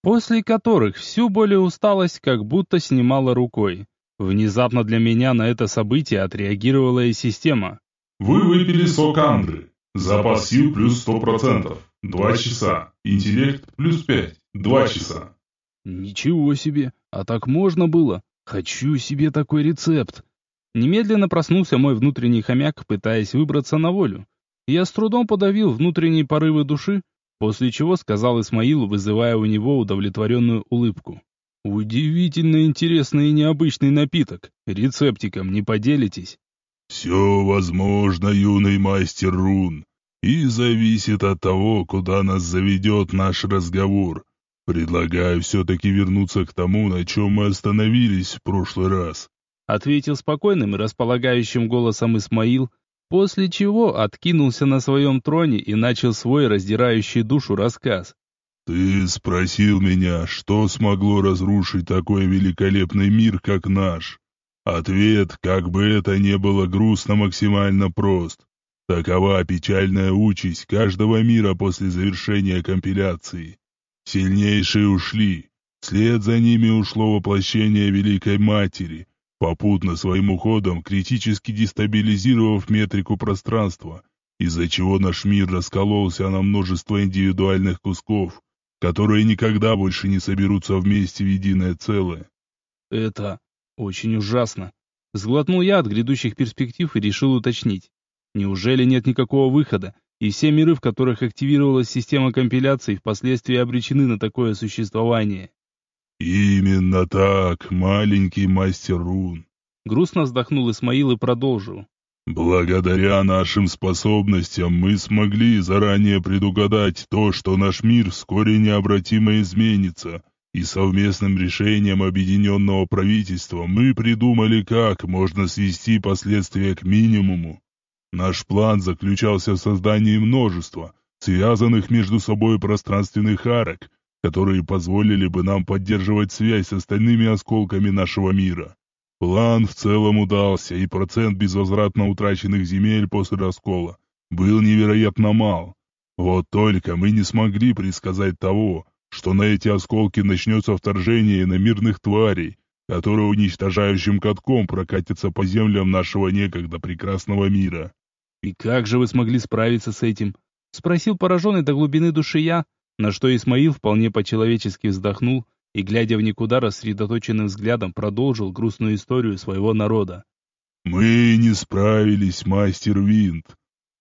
S1: после которых всю боль и усталость как будто снимала рукой. Внезапно для меня на это событие отреагировала и система.
S3: Вы выпили сок Андры. Запас сил плюс 100%. Два часа. Интеллект плюс 5. Два часа.
S1: Ничего себе. А так можно было? Хочу себе такой рецепт. Немедленно проснулся мой внутренний хомяк, пытаясь выбраться на волю. Я с трудом подавил внутренние порывы души, после чего сказал Исмаилу, вызывая у него удовлетворенную улыбку. Удивительно интересный и необычный напиток. Рецептиком не поделитесь?
S2: Все возможно, юный мастер рун. И зависит от того, куда нас заведет наш разговор. Предлагаю все-таки вернуться к тому, на чем мы остановились в прошлый раз.
S1: Ответил спокойным и располагающим голосом Исмаил, после чего откинулся на своем троне и начал свой раздирающий душу рассказ.
S2: «Ты спросил меня, что смогло разрушить такой великолепный мир, как наш? Ответ, как бы это ни было грустно, максимально прост. Такова печальная участь каждого мира после завершения компиляции. Сильнейшие ушли, вслед за ними ушло воплощение Великой Матери, попутно своим уходом критически дестабилизировав метрику пространства, из-за чего наш мир раскололся на множество индивидуальных кусков, которые никогда больше не соберутся вместе в единое целое.
S1: Это очень ужасно. Сглотнул я от грядущих перспектив и решил уточнить. Неужели нет никакого выхода, и все миры, в которых активировалась система компиляции, впоследствии обречены на такое существование?
S2: «Именно так, маленький мастер рун», —
S1: грустно вздохнул Исмаил и продолжил.
S2: «Благодаря нашим способностям мы смогли заранее предугадать то, что наш мир вскоре необратимо изменится, и совместным решением объединенного правительства мы придумали, как можно свести последствия к минимуму. Наш план заключался в создании множества, связанных между собой пространственных арок, которые позволили бы нам поддерживать связь с остальными осколками нашего мира. План в целом удался, и процент безвозвратно утраченных земель после раскола был невероятно мал. Вот только мы не смогли предсказать того, что на эти осколки начнется вторжение иномирных тварей, которые уничтожающим катком прокатятся по землям нашего некогда прекрасного мира.
S1: «И как же вы смогли справиться с этим?» — спросил пораженный до глубины души я, на что Исмаил вполне по-человечески вздохнул и, глядя в никуда рассредоточенным взглядом, продолжил грустную историю своего народа.
S2: «Мы не справились, мастер Винт.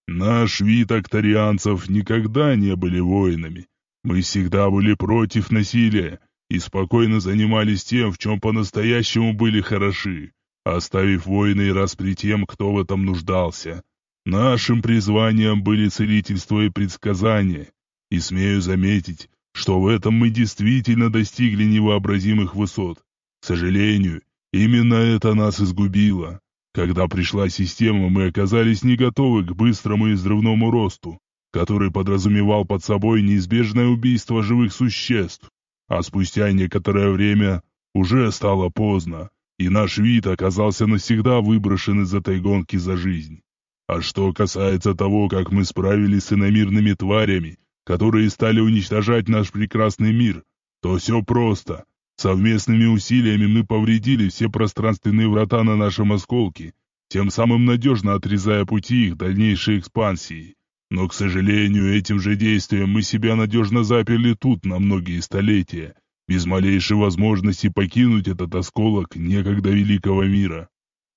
S2: Наш вид акторианцев никогда не были воинами. Мы всегда были против насилия и спокойно занимались тем, в чем по-настоящему были хороши, оставив войны и распри тем, кто в этом нуждался. Нашим призванием были целительство и предсказания, и смею заметить, что в этом мы действительно достигли невообразимых высот. К сожалению, именно это нас изгубило. Когда пришла система, мы оказались не готовы к быстрому и взрывному росту, который подразумевал под собой неизбежное убийство живых существ. А спустя некоторое время уже стало поздно, и наш вид оказался навсегда выброшен из этой гонки за жизнь. А что касается того, как мы справились с иномирными тварями, которые стали уничтожать наш прекрасный мир, то все просто. Совместными усилиями мы повредили все пространственные врата на нашем осколке, тем самым надежно отрезая пути их дальнейшей экспансии. Но, к сожалению, этим же действием мы себя надежно заперли тут на многие столетия, без малейшей возможности покинуть этот осколок некогда великого мира.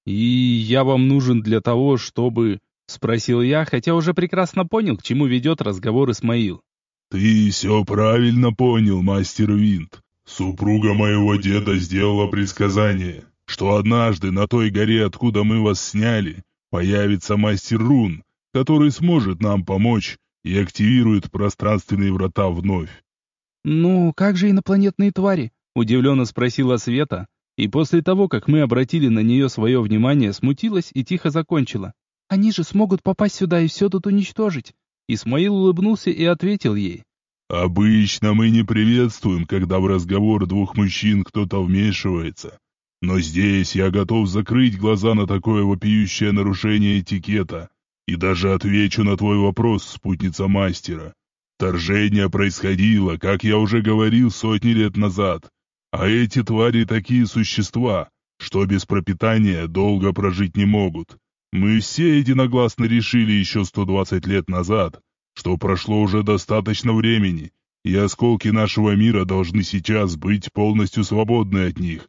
S1: «И я вам нужен для того, чтобы...» — спросил я, хотя уже прекрасно понял, к чему ведет разговор Исмаил.
S2: «Ты все правильно понял, мастер Винт. Супруга моего деда сделала предсказание, что однажды на той горе, откуда мы вас сняли, появится мастер Рун, который сможет нам помочь и активирует пространственные врата вновь».
S1: «Ну, как же инопланетные твари?» — удивленно спросила Света, и после того, как мы обратили на нее свое внимание, смутилась и тихо закончила. «Они же смогут попасть сюда и все тут уничтожить!» Исмаил улыбнулся и ответил ей.
S2: «Обычно мы не приветствуем, когда в разговор двух мужчин кто-то вмешивается. Но здесь я готов закрыть глаза на такое вопиющее нарушение этикета и даже отвечу на твой вопрос, спутница мастера. Вторжение происходило, как я уже говорил, сотни лет назад, а эти твари такие существа, что без пропитания долго прожить не могут. Мы все единогласно решили еще 120 лет назад, что прошло уже достаточно времени, и осколки нашего мира должны сейчас быть полностью свободны от них.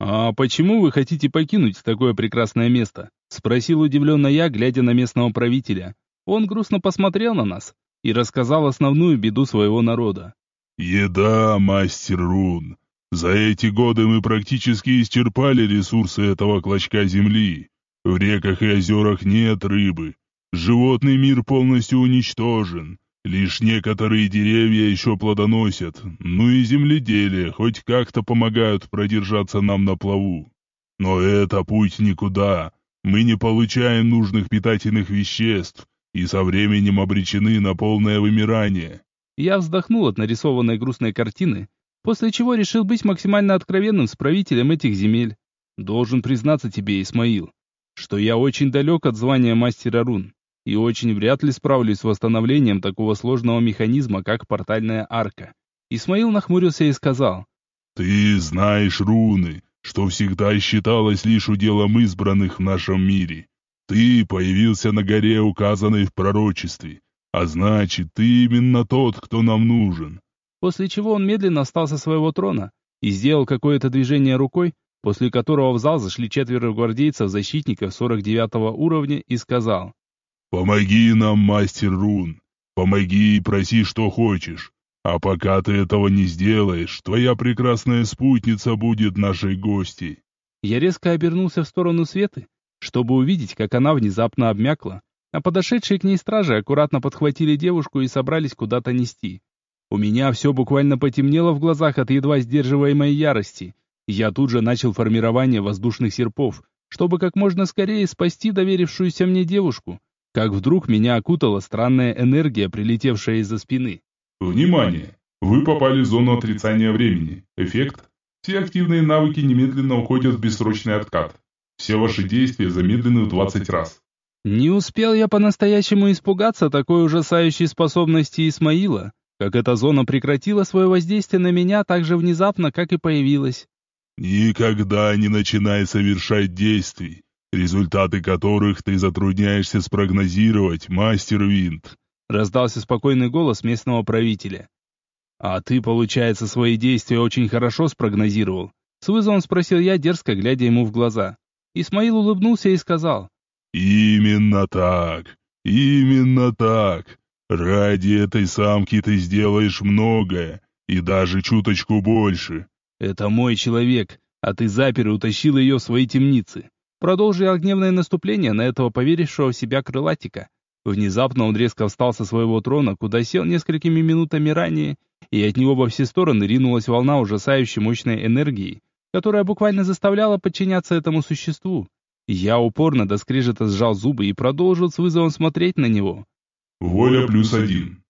S1: «А почему вы хотите покинуть такое прекрасное место?» — спросил удивленно я, глядя на местного правителя. Он грустно посмотрел на нас и рассказал основную беду своего народа.
S2: «Еда, мастер Рун. За эти годы мы практически исчерпали ресурсы этого клочка земли. В реках и озерах нет рыбы. Животный мир полностью уничтожен. Лишь некоторые деревья еще плодоносят, ну и земледелие хоть как-то помогают продержаться нам на плаву. Но это путь никуда. Мы не получаем нужных питательных веществ и со временем обречены на полное вымирание.
S1: Я вздохнул от нарисованной грустной картины после чего решил быть максимально откровенным с правителем этих земель. Должен признаться тебе, Исмаил, что я очень далек от звания мастера рун. и очень вряд ли справлюсь с восстановлением такого сложного механизма, как портальная арка. Исмаил нахмурился и сказал.
S2: «Ты знаешь руны, что всегда считалось лишь уделом избранных в нашем мире. Ты появился на горе, указанной в пророчестве, а значит, ты именно тот, кто нам нужен».
S1: После чего он медленно встал со своего трона и сделал какое-то движение рукой, после которого в зал зашли четверо гвардейцев-защитников 49 уровня и сказал
S2: «Помоги нам, мастер рун, помоги и проси, что хочешь. А пока ты этого не сделаешь, твоя прекрасная спутница будет нашей гостьей».
S1: Я резко обернулся в сторону Светы, чтобы увидеть, как она внезапно обмякла, а подошедшие к ней стражи аккуратно подхватили девушку и собрались куда-то нести. У меня все буквально потемнело в глазах от едва сдерживаемой ярости. Я тут же начал формирование воздушных серпов, чтобы как можно скорее спасти доверившуюся мне девушку, как вдруг меня окутала странная энергия, прилетевшая из-за спины.
S8: Внимание! Вы попали в зону отрицания времени. Эффект. Все активные навыки немедленно уходят в бессрочный откат. Все ваши действия замедлены в 20 раз.
S1: Не успел я по-настоящему испугаться такой ужасающей способности Исмаила, как эта зона прекратила свое воздействие на меня так же внезапно, как и появилась.
S2: «Никогда не начинай совершать действий, результаты которых ты затрудняешься спрогнозировать, мастер Винт
S1: раздался спокойный голос местного правителя. «А ты, получается, свои действия очень хорошо спрогнозировал?» С вызовом спросил я, дерзко глядя ему в глаза. Исмаил улыбнулся и сказал.
S2: «Именно так, именно так. Ради этой самки ты сделаешь многое, и даже чуточку больше».
S1: «Это мой человек, а ты запер и утащил ее в свои темницы». Продолжил гневное наступление на этого поверившего в себя крылатика. Внезапно он резко встал со своего трона, куда сел несколькими минутами ранее, и от него во все стороны ринулась волна ужасающей мощной энергии, которая буквально заставляла подчиняться этому существу. Я упорно до скрежета сжал зубы и продолжил с вызовом смотреть на него.
S8: «Воля плюс один».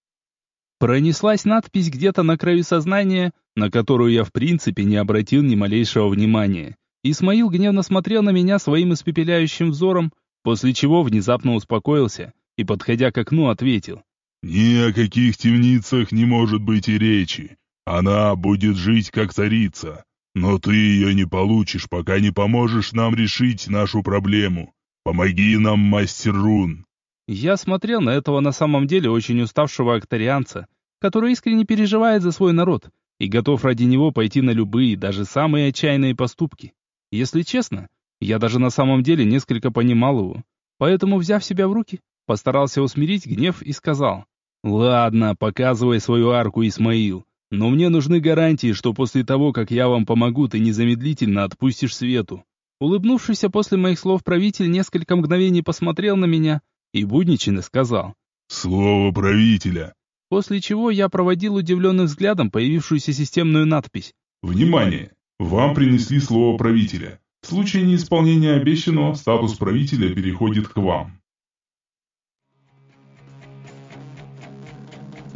S1: Пронеслась надпись где-то на краю сознания, на которую я в принципе не обратил ни малейшего внимания. Исмаил гневно смотрел на меня своим испепеляющим взором, после чего внезапно успокоился и, подходя к окну, ответил.
S2: «Ни о каких темницах не может быть и речи. Она будет жить как царица. Но ты ее не получишь, пока не поможешь нам решить нашу проблему. Помоги нам, мастер рун».
S1: Я смотрел на этого на самом деле очень уставшего акторианца, который искренне переживает за свой народ и готов ради него пойти на любые, даже самые отчаянные поступки. Если честно, я даже на самом деле несколько понимал его. Поэтому, взяв себя в руки, Постарался усмирить гнев и сказал. «Ладно, показывай свою арку, Исмаил. Но мне нужны гарантии, что после того, как я вам помогу, ты незамедлительно отпустишь Свету». Улыбнувшийся после моих слов правитель несколько мгновений посмотрел на меня и буднично сказал.
S2: «Слово правителя».
S1: После чего я проводил удивленным взглядом появившуюся системную надпись.
S8: «Внимание! Вам принесли слово правителя. В случае неисполнения обещанного, статус правителя переходит к вам».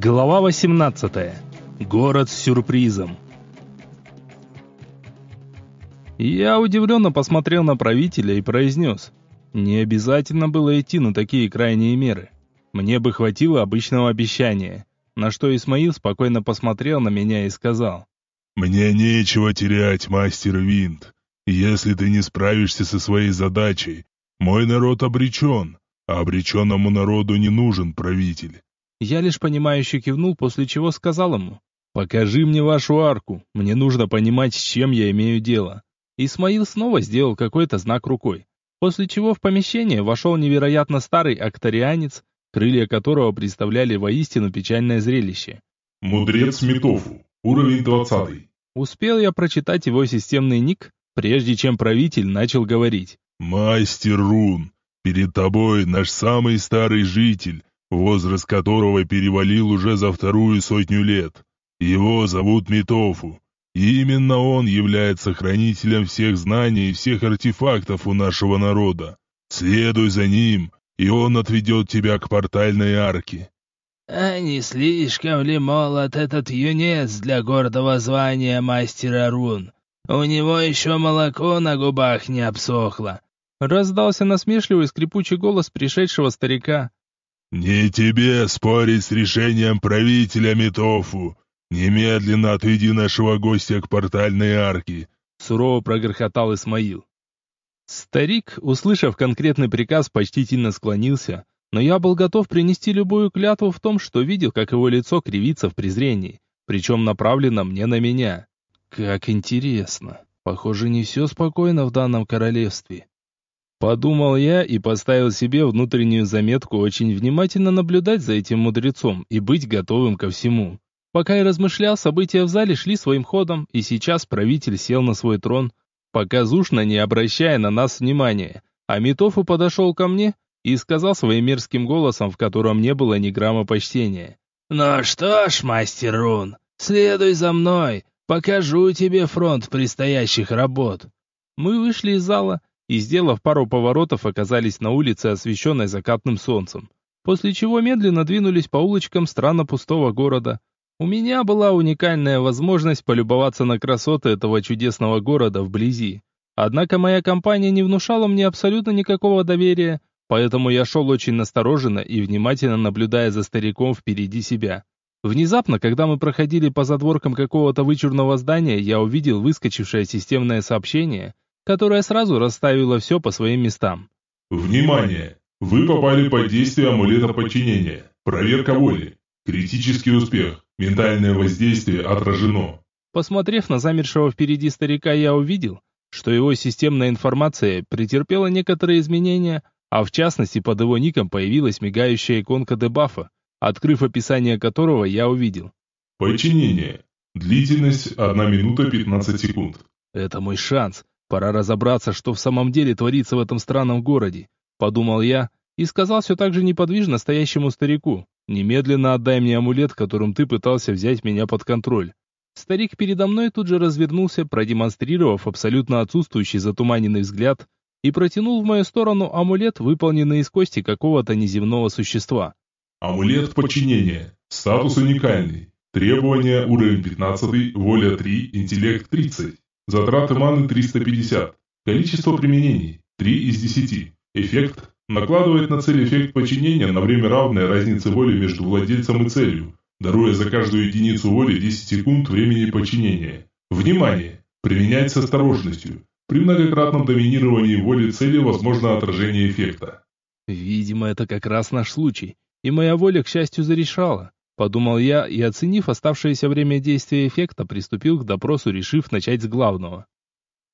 S1: Глава 18. Город с сюрпризом. Я удивленно посмотрел на правителя и произнес. Не обязательно было идти на такие крайние меры. Мне бы хватило обычного обещания. На что Исмаил спокойно посмотрел на меня и сказал.
S2: «Мне нечего терять, мастер Винт. Если ты не справишься со своей задачей, мой народ обречен, а обреченному народу не нужен правитель.
S1: Я лишь понимающе кивнул, после чего сказал ему, «Покажи мне вашу арку, мне нужно понимать, с чем я имею дело». Исмаил снова сделал какой-то знак рукой, после чего в помещение вошел невероятно старый акторианец, крылья которого представляли воистину печальное зрелище.
S8: «Мудрец Метофу, уровень 20».
S1: Успел я прочитать его системный ник, прежде чем правитель начал говорить.
S2: «Мастер Рун, перед тобой наш самый старый житель, возраст которого перевалил уже за вторую сотню лет. Его зовут Митофу, и именно он является хранителем всех знаний и всех артефактов у нашего народа. Следуй за ним, и он отведет тебя к портальной арке».
S9: «А не слишком ли молод этот юнец для гордого звания мастера рун? У него еще молоко на губах не обсохло».
S1: Раздался насмешливый скрипучий голос пришедшего старика,
S10: «Не тебе спорить с решением правителя Митофу! Немедленно отведи нашего гостя к портальной арке!»
S1: Сурово прогрохотал Исмаил. Старик, услышав конкретный приказ, почтительно склонился, но я был готов принести любую клятву в том, что видел, как его лицо кривится в презрении, причем направлено мне на меня. Как интересно. Похоже, не все спокойно в данном королевстве. Подумал я и поставил себе внутреннюю заметку очень внимательно наблюдать за этим мудрецом и быть готовым ко всему. Пока я размышлял, события в зале шли своим ходом, и сейчас правитель сел на свой трон, показушно не обращая на нас внимания. А Митофу подошел ко мне и сказал своим мерзким голосом, в котором не было ни грамма почтения.
S11: «Ну что ж, мастер Рун, следуй за мной, покажу тебе фронт предстоящих работ».
S1: Мы вышли из зала, и, сделав пару поворотов, оказались на улице, освещенной закатным солнцем, после чего медленно двинулись по улочкам странно пустого города. У меня была уникальная возможность полюбоваться на красоты этого чудесного города вблизи. Однако моя компания не внушала мне абсолютно никакого доверия, поэтому я шел очень настороженно и внимательно наблюдая за стариком впереди себя. Внезапно, когда мы проходили по задворкам какого-то вычурного здания, я увидел выскочившее системное сообщение — которая сразу расставила все по своим местам.
S2: Внимание! Вы попали под действие амулета подчинения. Проверка воли. Критический успех. Ментальное воздействие отражено.
S1: Посмотрев на замершего впереди старика, я увидел, что его системная информация претерпела некоторые изменения, а в частности под его ником появилась мигающая иконка дебафа, открыв описание которого я увидел.
S2: Подчинение. Длительность 1 минута 15 секунд.
S1: Это мой шанс. Пора разобраться, что в самом деле творится в этом странном городе, подумал я и сказал все так же неподвижно стоящему старику: "Немедленно отдай мне амулет, которым ты пытался взять меня под контроль". Старик передо мной тут же развернулся, продемонстрировав абсолютно отсутствующий затуманенный взгляд, и протянул в мою сторону амулет, выполненный из кости какого-то неземного существа.
S2: Амулет подчинения. Статус уникальный. Требования уровень 15, воля 3, интеллект 30. Затраты маны 350. Количество применений 3 из 10. Эффект накладывает на цель эффект подчинения на время равное разнице воли между владельцем и целью, даруя за каждую единицу воли 10 секунд времени подчинения. Внимание! Применять с осторожностью. При многократном доминировании воли цели возможно отражение эффекта.
S1: Видимо, это как раз наш случай, и моя воля, к счастью, зарешала. Подумал я и, оценив оставшееся время действия эффекта, приступил к допросу, решив начать с главного.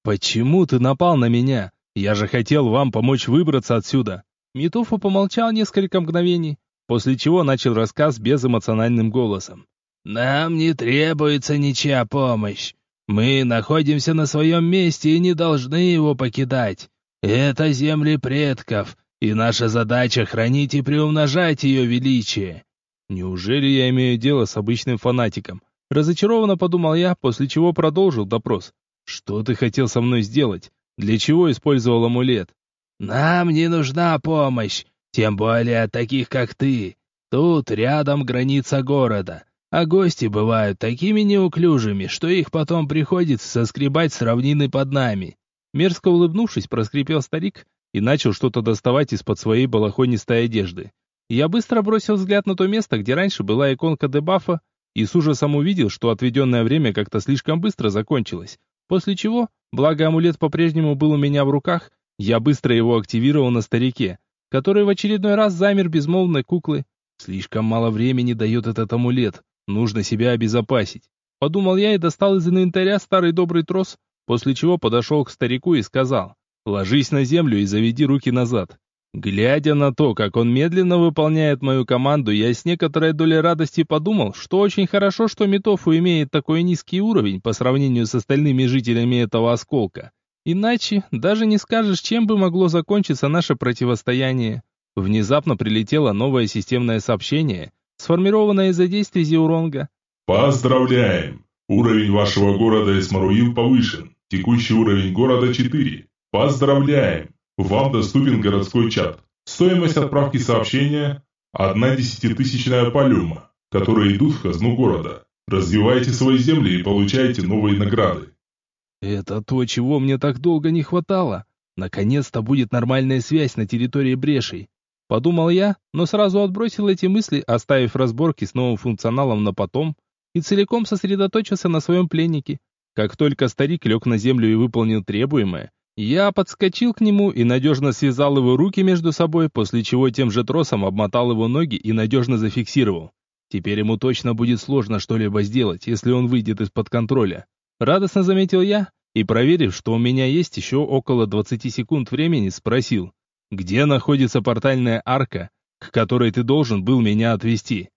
S1: «Почему ты напал на меня? Я же хотел вам помочь выбраться отсюда!» Митофу помолчал несколько мгновений, после чего начал рассказ безэмоциональным голосом.
S11: «Нам не требуется ничья помощь. Мы находимся на своем месте и не должны его покидать. Это земли предков, и наша задача хранить и приумножать ее величие.
S1: Неужели я имею дело с обычным фанатиком? Разочарованно подумал я, после чего продолжил допрос. Что ты хотел со мной сделать? Для чего использовал амулет?
S11: Нам не нужна помощь, тем более от таких, как ты. Тут рядом граница города, а гости бывают такими неуклюжими, что их потом приходится соскребать с равнины под нами.
S1: Мерзко улыбнувшись, проскрипел старик и начал что-то доставать из-под своей балахонистой одежды. Я быстро бросил взгляд на то место, где раньше была иконка дебафа, и с ужасом увидел, что отведенное время как-то слишком быстро закончилось. После чего, благо амулет по-прежнему был у меня в руках, я быстро его активировал на старике, который в очередной раз замер безмолвной куклы. Слишком мало времени дает этот амулет, нужно себя обезопасить. Подумал я и достал из инвентаря старый добрый трос, после чего подошел к старику и сказал, ложись на землю и заведи руки назад. Глядя на то, как он медленно выполняет мою команду, я с некоторой долей радости подумал, что очень хорошо, что Митофу имеет такой низкий уровень по сравнению с остальными жителями этого осколка. Иначе даже не скажешь, чем бы могло закончиться наше противостояние. Внезапно прилетело новое системное сообщение, сформированное из-за действий Зеуронга.
S2: Поздравляем! Уровень вашего города Эсмаруил повышен. Текущий уровень города 4. Поздравляем! Вам доступен городской чат. Стоимость отправки сообщения – одна десятитысячная полюма, которые идут в казну города. Развивайте свои земли и получайте новые награды.
S1: Это то, чего мне так долго не хватало. Наконец-то будет нормальная связь на территории Брешей. Подумал я, но сразу отбросил эти мысли, оставив разборки с новым функционалом на потом, и целиком сосредоточился на своем пленнике. Как только старик лег на землю и выполнил требуемое, я подскочил к нему и надежно связал его руки между собой, после чего тем же тросом обмотал его ноги и надежно зафиксировал. Теперь ему точно будет сложно что-либо сделать, если он выйдет из-под контроля. Радостно заметил я, и проверив, что у меня есть еще около 20 секунд времени, спросил, где находится портальная арка, к которой ты должен был меня отвезти?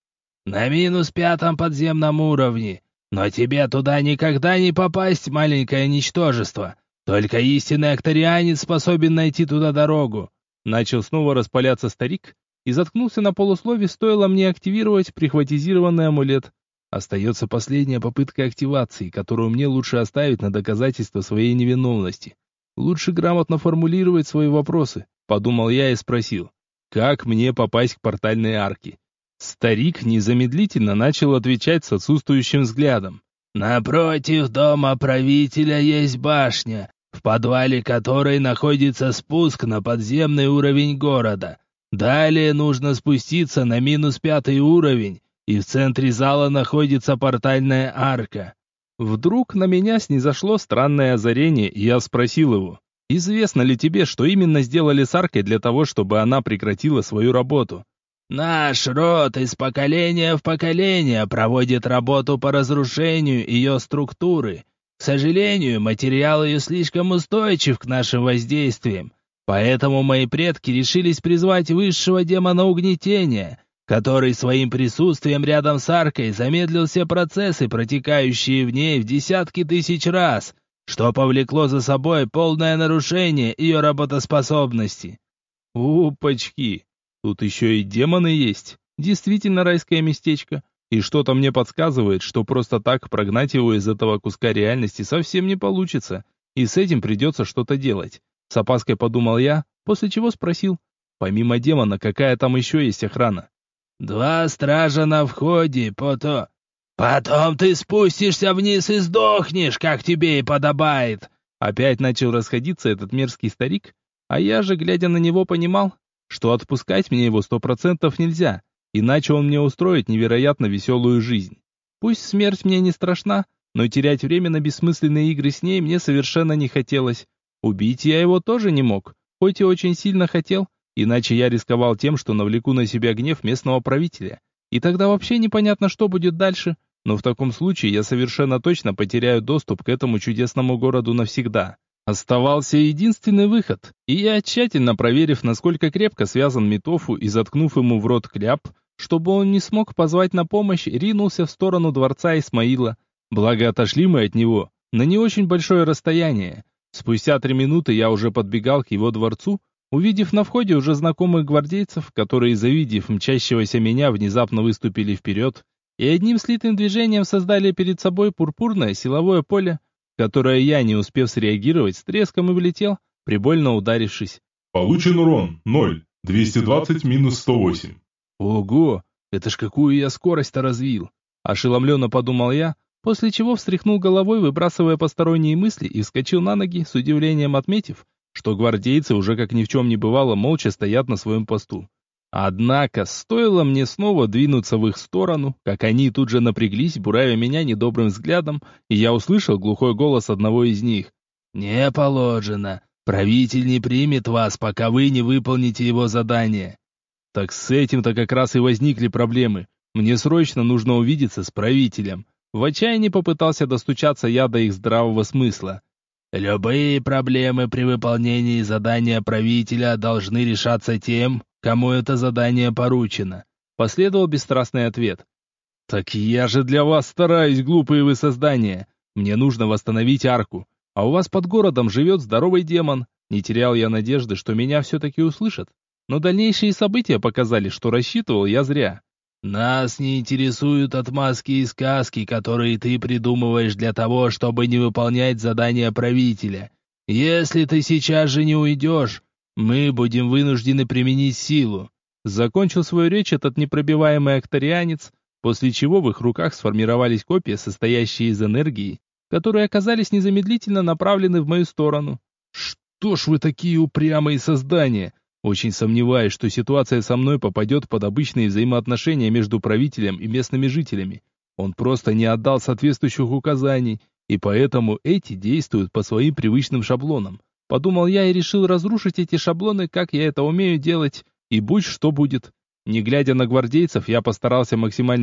S12: На минус пятом подземном уровне, но тебе туда никогда не попасть, маленькое ничтожество. Только истинный акторианец способен найти туда дорогу.
S1: Начал снова распаляться старик и заткнулся на полуслове, стоило мне активировать прихватизированный амулет. Остается последняя попытка активации, которую мне лучше оставить на доказательство своей невиновности. Лучше грамотно формулировать свои вопросы, подумал я и спросил, как мне попасть к портальной арке. Старик незамедлительно начал отвечать с отсутствующим взглядом.
S12: «Напротив дома правителя есть башня в подвале которой находится спуск на подземный уровень города. Далее нужно спуститься на минус пятый уровень, и в центре зала находится портальная арка.
S1: Вдруг на меня снизошло странное озарение, и я спросил его, «Известно ли тебе, что именно сделали с аркой для того, чтобы она прекратила свою работу?»
S12: «Наш род из поколения в поколение проводит работу по разрушению ее структуры, к сожалению, материал ее слишком устойчив к нашим воздействиям, поэтому мои предки решились призвать высшего демона угнетения, который своим присутствием рядом с аркой замедлил все процессы, протекающие в ней в десятки тысяч раз, что повлекло за собой полное нарушение ее работоспособности.
S1: Упачки, тут еще и демоны есть. Действительно райское местечко. И что-то мне подсказывает, что просто так прогнать его из этого куска реальности совсем не получится, и с этим придется что-то делать. С опаской подумал я, после чего спросил, помимо демона, какая там еще есть охрана?
S12: «Два стража на входе, пото...» «Потом ты спустишься вниз и сдохнешь, как тебе и подобает!»
S1: Опять начал расходиться этот мерзкий старик, а я же, глядя на него, понимал, что отпускать мне его сто процентов нельзя, Иначе он мне устроит невероятно веселую жизнь. Пусть смерть мне не страшна, но терять время на бессмысленные игры с ней мне совершенно не хотелось. Убить я его тоже не мог, хоть и очень сильно хотел, иначе я рисковал тем, что навлеку на себя гнев местного правителя. И тогда вообще непонятно, что будет дальше, но в таком случае я совершенно точно потеряю доступ к этому чудесному городу навсегда. Оставался единственный выход, и я, тщательно проверив, насколько крепко связан Митофу и заткнув ему в рот кляп, чтобы он не смог позвать на помощь, ринулся в сторону дворца Исмаила. Благо отошли мы от него на не очень большое расстояние. Спустя три минуты я уже подбегал к его дворцу, увидев на входе уже знакомых гвардейцев, которые, завидев мчащегося меня, внезапно выступили вперед и одним слитым движением создали перед собой пурпурное силовое поле, которое я, не успев среагировать, с треском и влетел, прибольно ударившись.
S2: Получен урон 0, 220 минус 108.
S1: Ого, это ж какую я скорость-то развил. Ошеломленно подумал я, после чего встряхнул головой, выбрасывая посторонние мысли и вскочил на ноги, с удивлением отметив, что гвардейцы уже как ни в чем не бывало молча стоят на своем посту. Однако, стоило мне снова двинуться в их сторону, как они тут же напряглись, буравя меня недобрым взглядом, и я услышал глухой голос одного из них.
S12: «Не положено. Правитель не примет вас, пока вы не выполните его задание.
S1: Так с этим-то как раз и возникли проблемы. Мне срочно нужно увидеться с правителем. В отчаянии попытался достучаться я до их здравого смысла.
S12: Любые проблемы при выполнении задания правителя должны решаться тем, кому это задание поручено.
S1: Последовал бесстрастный ответ. Так я же для вас стараюсь, глупые вы создания. Мне нужно восстановить арку. А у вас под городом живет здоровый демон. Не терял я надежды, что меня все-таки услышат но дальнейшие события показали, что рассчитывал я зря.
S12: «Нас не интересуют отмазки и сказки, которые ты придумываешь для того, чтобы не выполнять задания правителя. Если ты сейчас же не уйдешь, мы будем вынуждены применить силу».
S1: Закончил свою речь этот непробиваемый акторианец, после чего в их руках сформировались копии, состоящие из энергии, которые оказались незамедлительно направлены в мою сторону. «Что ж вы такие упрямые создания?» Очень сомневаюсь, что ситуация со мной попадет под обычные взаимоотношения между правителем и местными жителями. Он просто не отдал соответствующих указаний, и поэтому эти действуют по своим привычным шаблонам. Подумал я и решил разрушить эти шаблоны, как я это умею делать, и будь что будет. Не глядя на гвардейцев, я постарался максимально